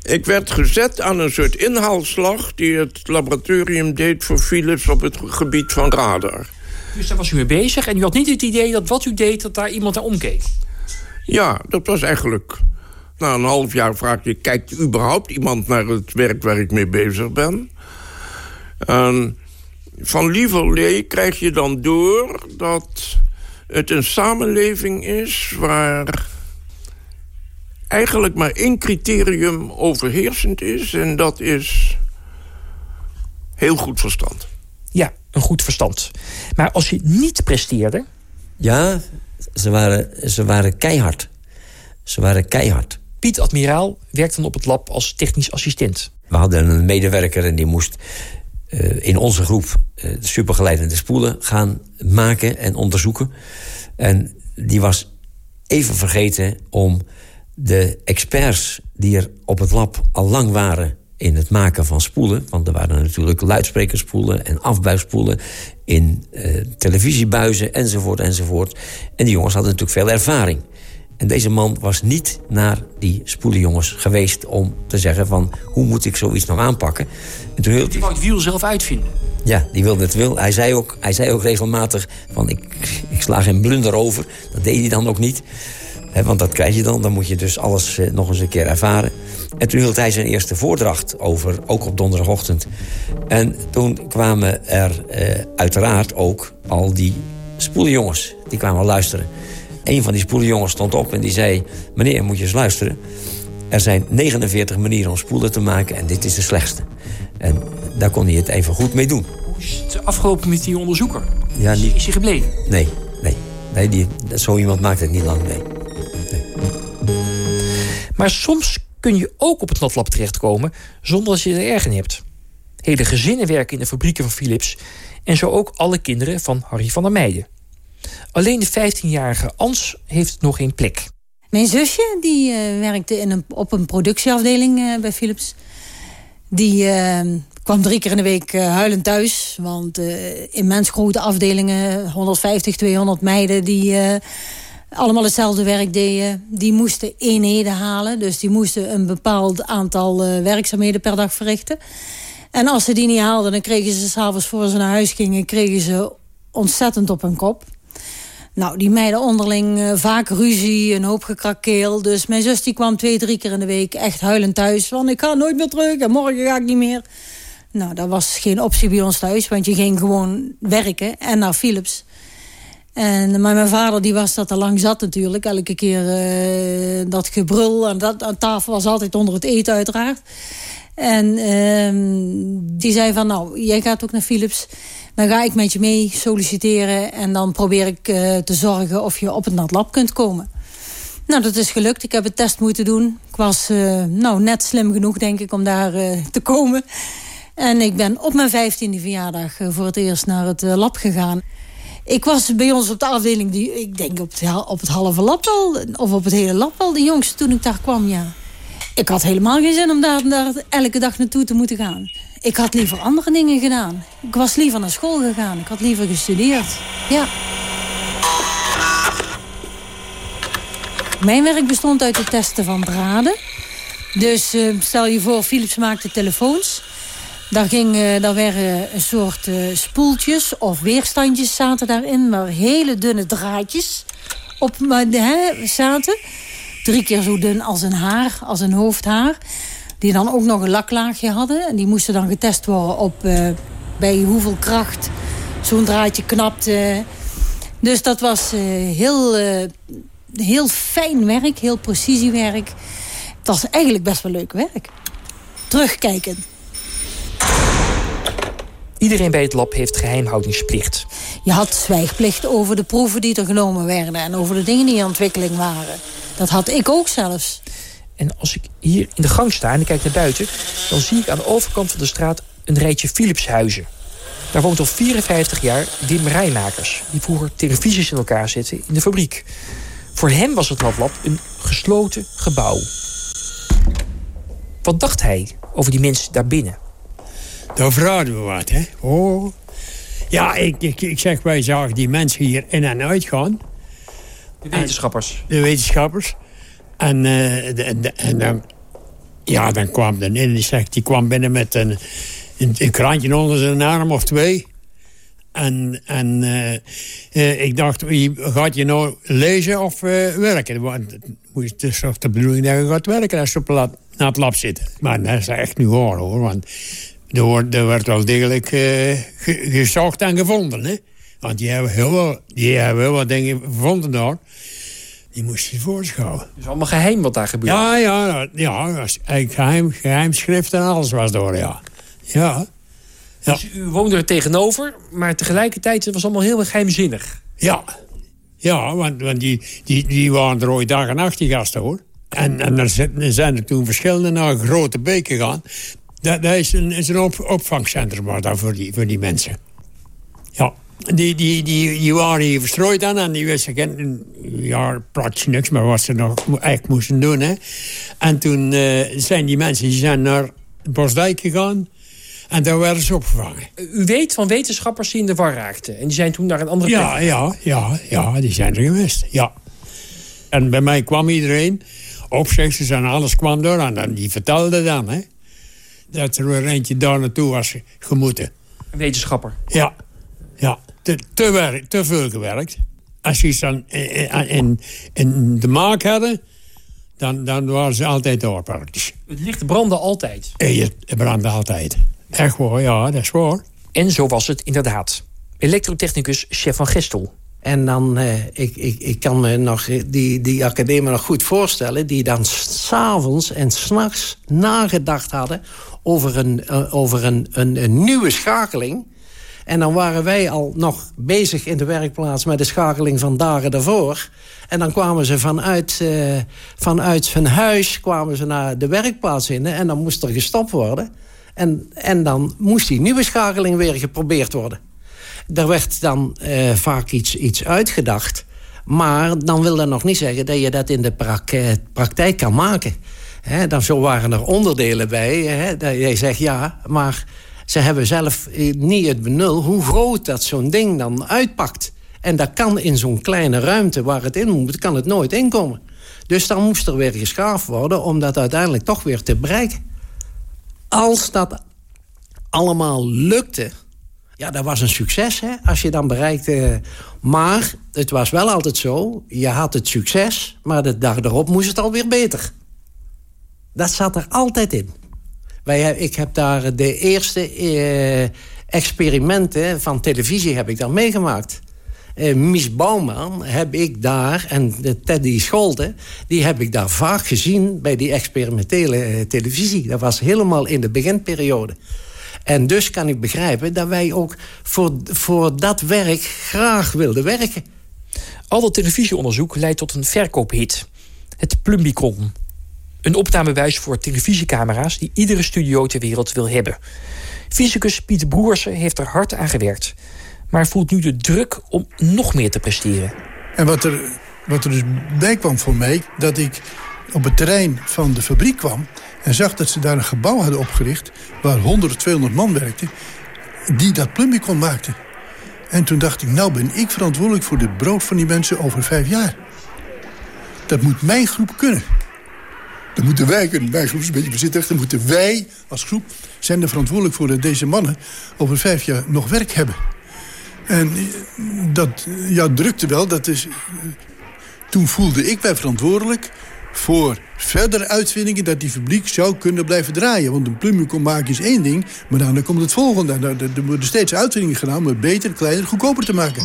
Ik werd gezet aan een soort inhaalslag... die het laboratorium deed voor Philips op het gebied van radar. Dus daar was u mee bezig en u had niet het idee dat wat u deed... dat daar iemand naar omkeek? Ja, dat was eigenlijk... Na een half jaar vraag je, kijkt überhaupt iemand naar het werk waar ik mee bezig ben? En van lieverlee krijg je dan door dat het een samenleving is... waar eigenlijk maar één criterium overheersend is... en dat is heel goed verstand. Ja, een goed verstand. Maar als je niet presteerde... Ja, ze waren, ze waren keihard. Ze waren keihard. Piet Admiraal werkt dan op het lab als technisch assistent. We hadden een medewerker en die moest uh, in onze groep... Uh, supergeleidende spoelen gaan maken en onderzoeken. En die was even vergeten om de experts die er op het lab al lang waren in het maken van spoelen... want er waren natuurlijk luidsprekerspoelen en afbuisspoelen... in uh, televisiebuizen enzovoort enzovoort. En die jongens hadden natuurlijk veel ervaring. En deze man was niet naar die spoelenjongens geweest om te zeggen van... hoe moet ik zoiets nou aanpakken? En toen die wou het wiel zelf uitvinden. Ja, die wilde het wil. Hij zei ook, hij zei ook regelmatig van ik, ik sla geen blunder over. Dat deed hij dan ook niet. want dat krijg je dan. Dan moet je dus alles eh, nog eens een keer ervaren. En toen hield hij zijn eerste voordracht over, ook op donderdagochtend. En toen kwamen er eh, uiteraard ook al die spoelenjongens. Die kwamen luisteren. Een van die spoelenjongens stond op en die zei... meneer, moet je eens luisteren. Er zijn 49 manieren om spoelen te maken en dit is de slechtste. En daar kon hij het even goed mee doen. Hoe is het afgelopen met die onderzoeker? Ja, die... Is hij gebleven? Nee, nee. nee die, zo iemand maakt het niet lang mee. Maar soms kun je ook op het natlab terechtkomen zonder dat je er erg in hebt. Hele gezinnen werken in de fabrieken van Philips en zo ook alle kinderen van Harry van der Meijden. Alleen de 15-jarige Ans heeft nog geen plek. Mijn zusje die, uh, werkte in een, op een productieafdeling uh, bij Philips. Die uh, kwam drie keer in de week huilend thuis. Want immens grote afdelingen, 150, 200 meiden... die allemaal hetzelfde werk deden. Die moesten eenheden halen. Dus die moesten een bepaald aantal werkzaamheden per dag verrichten. En als ze die niet haalden, dan kregen ze s'avonds voor ze naar huis gingen... kregen ze ontzettend op hun kop. Nou, die meiden onderling uh, vaak ruzie, een hoop gekrakeel. Dus mijn zus die kwam twee, drie keer in de week echt huilend thuis. Want ik ga nooit meer terug en morgen ga ik niet meer. Nou, dat was geen optie bij ons thuis. Want je ging gewoon werken en naar Philips. En, maar mijn vader die was dat al lang zat natuurlijk. Elke keer uh, dat gebrul. En dat aan tafel was altijd onder het eten uiteraard. En uh, die zei van, nou, jij gaat ook naar Philips. Dan ga ik met je mee solliciteren. En dan probeer ik uh, te zorgen of je op het natlab kunt komen. Nou, dat is gelukt. Ik heb een test moeten doen. Ik was uh, nou, net slim genoeg, denk ik, om daar uh, te komen. En ik ben op mijn vijftiende verjaardag voor het eerst naar het lab gegaan. Ik was bij ons op de afdeling, die, ik denk op het, op het halve lab al, of op het hele lab al, de jongste toen ik daar kwam, ja. Ik had helemaal geen zin om daar, elke dag naartoe te moeten gaan. Ik had liever andere dingen gedaan. Ik was liever naar school gegaan. Ik had liever gestudeerd. Ja. Mijn werk bestond uit het testen van draden. Dus uh, stel je voor, Philips maakte telefoons. Daar, ging, uh, daar werden een soort uh, spoeltjes of weerstandjes zaten daarin... waar hele dunne draadjes op hè, zaten. Drie keer zo dun als een haar, als een hoofdhaar. Die dan ook nog een laklaagje hadden. En die moesten dan getest worden op uh, bij hoeveel kracht zo'n draadje knapte. Dus dat was uh, heel, uh, heel fijn werk, heel precisiewerk. Het was eigenlijk best wel leuk werk. Terugkijken. Iedereen bij het lab heeft geheimhoudingsplicht. Je had zwijgplicht over de proeven die er genomen werden... en over de dingen die in ontwikkeling waren. Dat had ik ook zelfs. En als ik hier in de gang sta en ik kijk naar buiten... dan zie ik aan de overkant van de straat een rijtje Philipshuizen. Daar woont al 54 jaar Wim Rijmakers... die vroeger televisies in elkaar zetten in de fabriek. Voor hem was het Lab een gesloten gebouw. Wat dacht hij over die mensen daarbinnen? Daar vragen we wat, hè. Oh. Ja, ik, ik, ik zeg, wij zagen die mensen hier in en uit gaan. De wetenschappers? En, de wetenschappers. En, uh, de, de, en dan, ja, dan kwam ene zegt, die kwam binnen met een, een, een, krantje onder zijn arm of twee. En, en uh, uh, ik dacht, gaat je nou lezen of werken? Want het is toch de bedoeling dat je gaat werken als je op naar het lab zit. Maar dat is echt nu hoor, hoor. Want er, wordt, er werd wel degelijk gezocht en gevonden. Hè? Want die hebben heel wat, die hebben heel wat dingen gevonden daar. Die moest je voorschouwen. Het is allemaal geheim wat daar gebeurt. Ja, ja, ja geheim, geheimschrift en alles was door, ja. Ja. ja. Dus u woonde er tegenover, maar tegelijkertijd was het allemaal heel geheimzinnig. Ja. Ja, want, want die, die, die waren er ooit dag en nacht, die gasten, hoor. En, en er zijn er toen verschillende naar Grote Beek gegaan. Dat, dat is een, is een op, opvangcentrum waar daar voor die, voor die mensen. Ja. Die, die, die, die waren hier verstrooid aan en die wisten geen, ja, praktisch niks maar wat ze nog echt moesten doen. Hè. En toen uh, zijn die mensen die zijn naar Bosdijk gegaan en daar werden ze opgevangen. U weet van wetenschappers die in de war raakten en die zijn toen naar een andere ja, plek Ja, ja, ja, die zijn er geweest, ja. En bij mij kwam iedereen, opzichters en alles kwam door en die vertelde dan hè, dat er weer eentje daar naartoe was gemoeten. Een wetenschapper? Ja, ja te, te, werk, te veel gewerkt. als ze iets dan in, in de maak hadden... Dan, dan waren ze altijd door praktisch. Het licht brandde altijd? Het brandde altijd. Echt waar, ja, dat is waar. En zo was het inderdaad. Elektrotechnicus Chef van Gestel. En dan, eh, ik, ik, ik kan me nog die, die academie nog goed voorstellen... die dan s'avonds en s'nachts nagedacht hadden... over, een, uh, over een, een, nieuwe schakeling. En dan waren wij al nog bezig in de werkplaats... met de schakeling van dagen daarvoor. En dan kwamen ze vanuit, uh, vanuit hun huis kwamen ze naar de werkplaats in... en dan moest er gestopt worden... En, en dan moest die nieuwe schakeling weer geprobeerd worden. Er werd dan uh, vaak iets, iets uitgedacht. Maar dan wil dat nog niet zeggen dat je dat in de praktijk kan maken. Dan zo waren er onderdelen bij. Dat je zegt ja, maar ze hebben zelf niet het benul... hoe groot dat zo'n ding dan uitpakt. En dat kan in zo'n kleine ruimte waar het in moet... kan het nooit inkomen. Dus dan moest er weer geschaafd worden... om dat uiteindelijk toch weer te bereiken als dat allemaal lukte... Ja, dat was een succes, hè, als je dan bereikte... Maar het was wel altijd zo, je had het succes... maar de dag erop moest het alweer beter. Dat zat er altijd in. Wij, ik heb daar de eerste eh, experimenten van televisie heb ik dan meegemaakt. Uh, Mies Bouwman heb ik daar, en Teddy Scholte... die heb ik daar vaak gezien bij die experimentele uh, televisie. Dat was helemaal in de beginperiode. En dus kan ik begrijpen dat wij ook voor, voor dat werk graag wilden werken. Al dat televisieonderzoek leidt tot een verkoophit. Het Plumbicon. Een opnamebuis voor televisiecamera's die iedere studio ter wereld wil hebben. Fysicus Piet Broersen heeft er hard aan gewerkt maar voelt nu de druk om nog meer te presteren. En wat er, wat er dus bij kwam voor mij, dat ik op het terrein van de fabriek kwam... en zag dat ze daar een gebouw hadden opgericht... waar 100 of 200 man werkten, die dat plumbicon maakten. En toen dacht ik, nou ben ik verantwoordelijk voor het brood van die mensen over vijf jaar. Dat moet mijn groep kunnen. Dan moeten wij kunnen. Groep is een beetje bezitterig. Dan moeten wij als groep zijn er verantwoordelijk voor dat deze mannen over vijf jaar nog werk hebben. En dat ja, drukte wel. Dat is, toen voelde ik mij verantwoordelijk voor verdere uitvindingen... dat die fabriek zou kunnen blijven draaien. Want een plumbing maken is één ding, maar dan komt het volgende. Er worden steeds uitvindingen gedaan om het beter, kleiner, goedkoper te maken.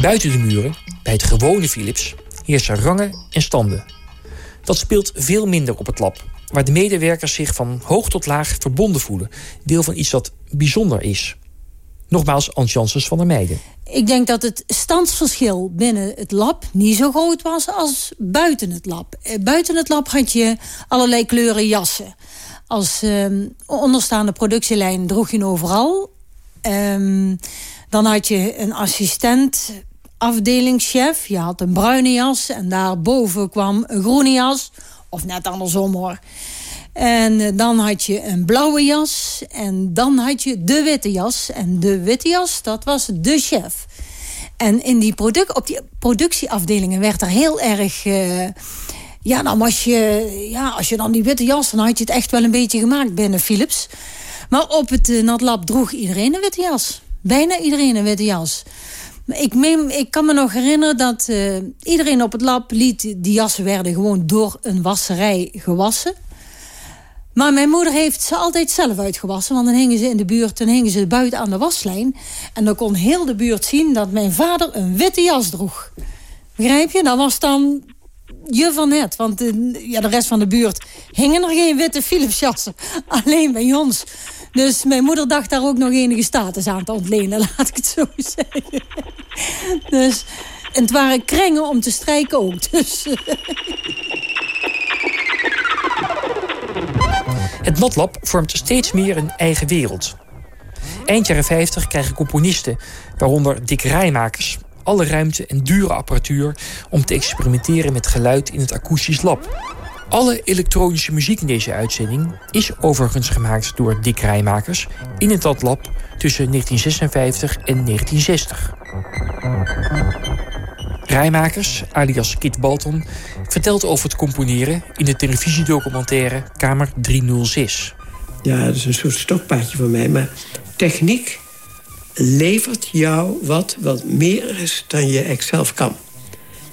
Buiten de muren, bij het gewone Philips, heersen rangen en standen. Dat speelt veel minder op het lab, waar de medewerkers zich van hoog tot laag verbonden voelen. Deel van iets dat bijzonder is. Nogmaals, Ans van der Meijden. Ik denk dat het standsverschil binnen het lab niet zo groot was als buiten het lab. Eh, buiten het lab had je allerlei kleuren jassen. Als um, onderstaande productielijn droeg je overal. Um, dan had je een assistent, afdelingschef. Je had een bruine jas en daarboven kwam een groene jas. Of net andersom hoor. En eh, dan had je een blauwe jas. En dan had je de witte jas. En de witte jas, dat was de chef. En in die product, op die productieafdelingen werd er heel erg... Uh, ja, dan was je, ja, als je dan die witte jas... dan had je het echt wel een beetje gemaakt binnen Philips. Maar op het uh, natlab droeg iedereen een witte jas. Bijna iedereen een witte jas. Ik, ik kan me nog herinneren dat uh, iedereen op het lab liet... die jassen werden gewoon door een wasserij gewassen. Maar mijn moeder heeft ze altijd zelf uitgewassen. Want dan hingen ze in de buurt, dan hingen ze buiten aan de waslijn. En dan kon heel de buurt zien dat mijn vader een witte jas droeg. Begrijp je? Dat was dan je van het. Want de, ja, de rest van de buurt hingen er geen witte Philips jassen. Alleen bij ons. Dus mijn moeder dacht daar ook nog enige status aan te ontlenen, laat ik het zo zeggen. Dus, en het waren krengen om te strijken ook. Dus... Het notlab vormt steeds meer een eigen wereld. Eind jaren 50 krijgen componisten, waaronder Dick Rijmakers... alle ruimte en dure apparatuur om te experimenteren met geluid in het akoestisch lab. Alle elektronische muziek in deze uitzending is overigens gemaakt door Dick Rijmakers... in het lab tussen 1956 en 1960. Rijmakers, alias Kit Balton, vertelt over het componeren in de televisiedocumentaire Kamer 306. Ja, dat is een soort stokpaardje voor mij. Maar techniek levert jou wat wat meer is dan je echt zelf kan.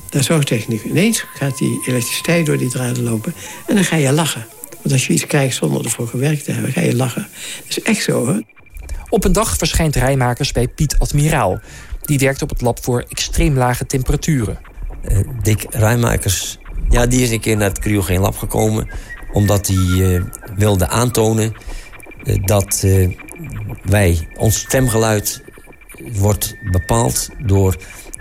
Is zorgtechniek. Ineens gaat die elektriciteit door die draden lopen en dan ga je lachen. Want als je iets krijgt zonder ervoor gewerkt te hebben, ga je lachen. Dat is echt zo, hoor. Op een dag verschijnt Rijmakers bij Piet Admiraal. Die werkt op het lab voor extreem lage temperaturen. Uh, Dick Rijmakers, ja, die is een keer naar het Cryogeen Lab gekomen... omdat hij uh, wilde aantonen uh, dat wij, ons stemgeluid wordt bepaald door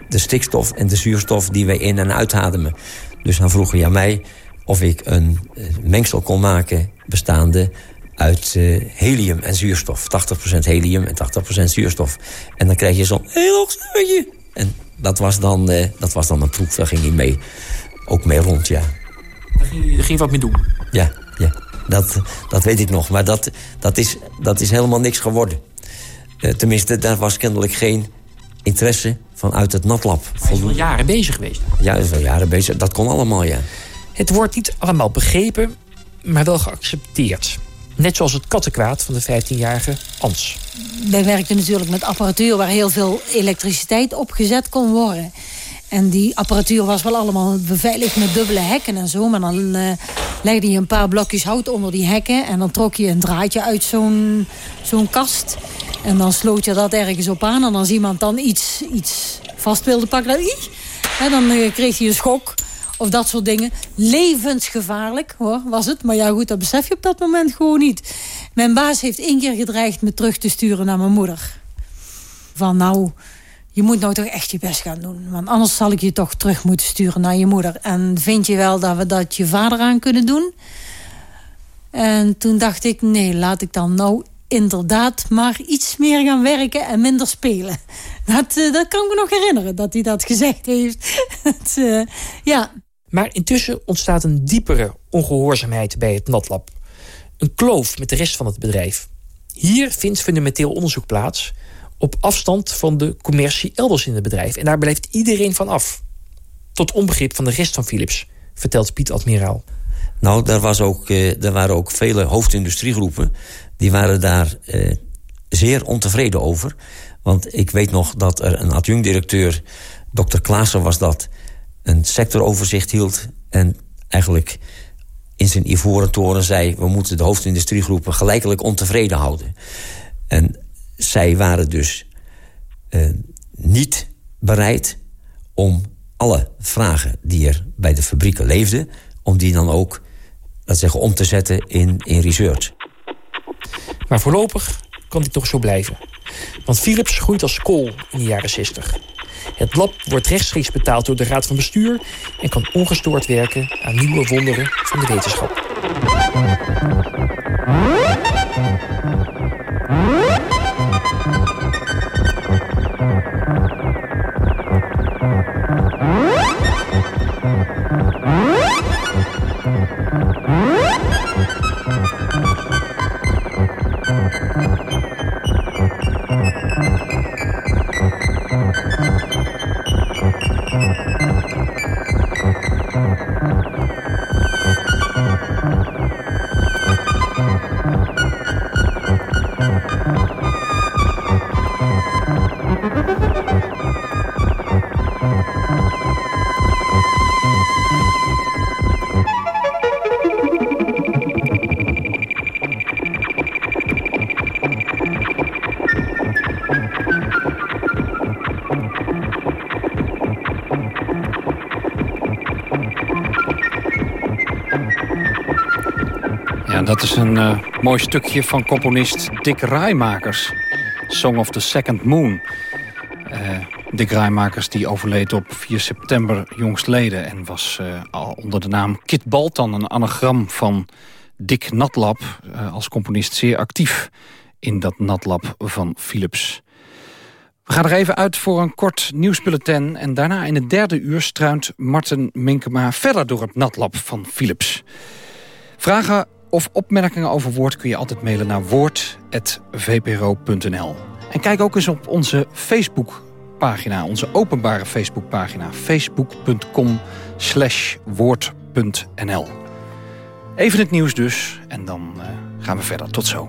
de stikstof en de zuurstof die wij in- en uitademen. Dus dan vroeg hij aan mij of ik een mengsel kon maken bestaande uit uh, helium en zuurstof. 80% helium en 80% zuurstof. En dan krijg je zo'n heel hoog snuitje. En dat was, dan, uh, dat was dan een proef, daar ging hij mee, ook mee rond, ja. Daar ging, je, ging wat mee doen? Ja, ja. Dat, dat weet ik nog. Maar dat, dat, is, dat is helemaal niks geworden. Uh, tenminste, daar was kennelijk geen interesse vanuit het natlab. Hij is wel jaren bezig geweest. Ja, is wel jaren bezig. Dat kon allemaal, ja. Het wordt niet allemaal begrepen, maar wel geaccepteerd. Net zoals het kattenkwaad van de 15-jarige Ans. Wij werkten natuurlijk met apparatuur waar heel veel elektriciteit opgezet kon worden. En die apparatuur was wel allemaal beveiligd met dubbele hekken en zo. Maar dan uh, legde je een paar blokjes hout onder die hekken... en dan trok je een draadje uit zo'n zo'n kast. En dan sloot je dat ergens op aan. En als iemand dan iets, iets vast wilde pakken... Dan, dan uh, kreeg hij een schok of dat soort dingen. Levensgevaarlijk hoor, was het. Maar ja goed, dat besef je op dat moment gewoon niet. Mijn baas heeft één keer gedreigd me terug te sturen naar mijn moeder. Van nou, je moet nou toch echt je best gaan doen. Want anders zal ik je toch terug moeten sturen naar je moeder. En vind je wel dat we dat je vader aan kunnen doen? En toen dacht ik, nee, laat ik dan nou inderdaad maar iets meer gaan werken en minder spelen. Dat, uh, dat kan ik me nog herinneren, dat hij dat gezegd heeft. uh, ja. Maar intussen ontstaat een diepere ongehoorzaamheid bij het natlab. Een kloof met de rest van het bedrijf. Hier vindt fundamenteel onderzoek plaats... op afstand van de commercie elders in het bedrijf. En daar blijft iedereen van af. Tot onbegrip van de rest van Philips, vertelt Piet Admiraal. Nou, daar, was ook, uh, er waren ook vele hoofdindustriegroepen... die waren daar uh, zeer ontevreden over. Want ik weet nog dat er een adjunct-directeur... dokter Klaassen was dat een sectoroverzicht hield... en eigenlijk in zijn ivoren toren zei... we moeten de hoofdindustriegroepen gelijkelijk ontevreden houden. En zij waren dus uh, niet bereid om alle vragen die er bij de fabrieken leefden... om die dan ook zeggen, om te zetten in, in research. Maar voorlopig kan dit toch zo blijven. Want Philips groeit als kool in de jaren 60. Het lab wordt rechtstreeks betaald door de Raad van Bestuur... en kan ongestoord werken aan nieuwe wonderen van de wetenschap. Dat is een uh, mooi stukje van componist Dick Rijmakers. Song of the Second Moon. Uh, Dick Rijmakers die overleed op 4 september jongstleden... en was uh, al onder de naam Kit Baltan, een anagram van Dick Natlab... als componist zeer actief in dat Natlab van Philips. We gaan er even uit voor een kort nieuwsbulletin... en daarna in het derde uur struint Martin Minkema verder door het Natlab van Philips. Vragen of opmerkingen over Woord kun je altijd mailen naar woord.vpro.nl. En kijk ook eens op onze Facebookpagina, onze openbare Facebookpagina. facebook.com woord.nl Even het nieuws dus en dan uh, gaan we verder. Tot zo.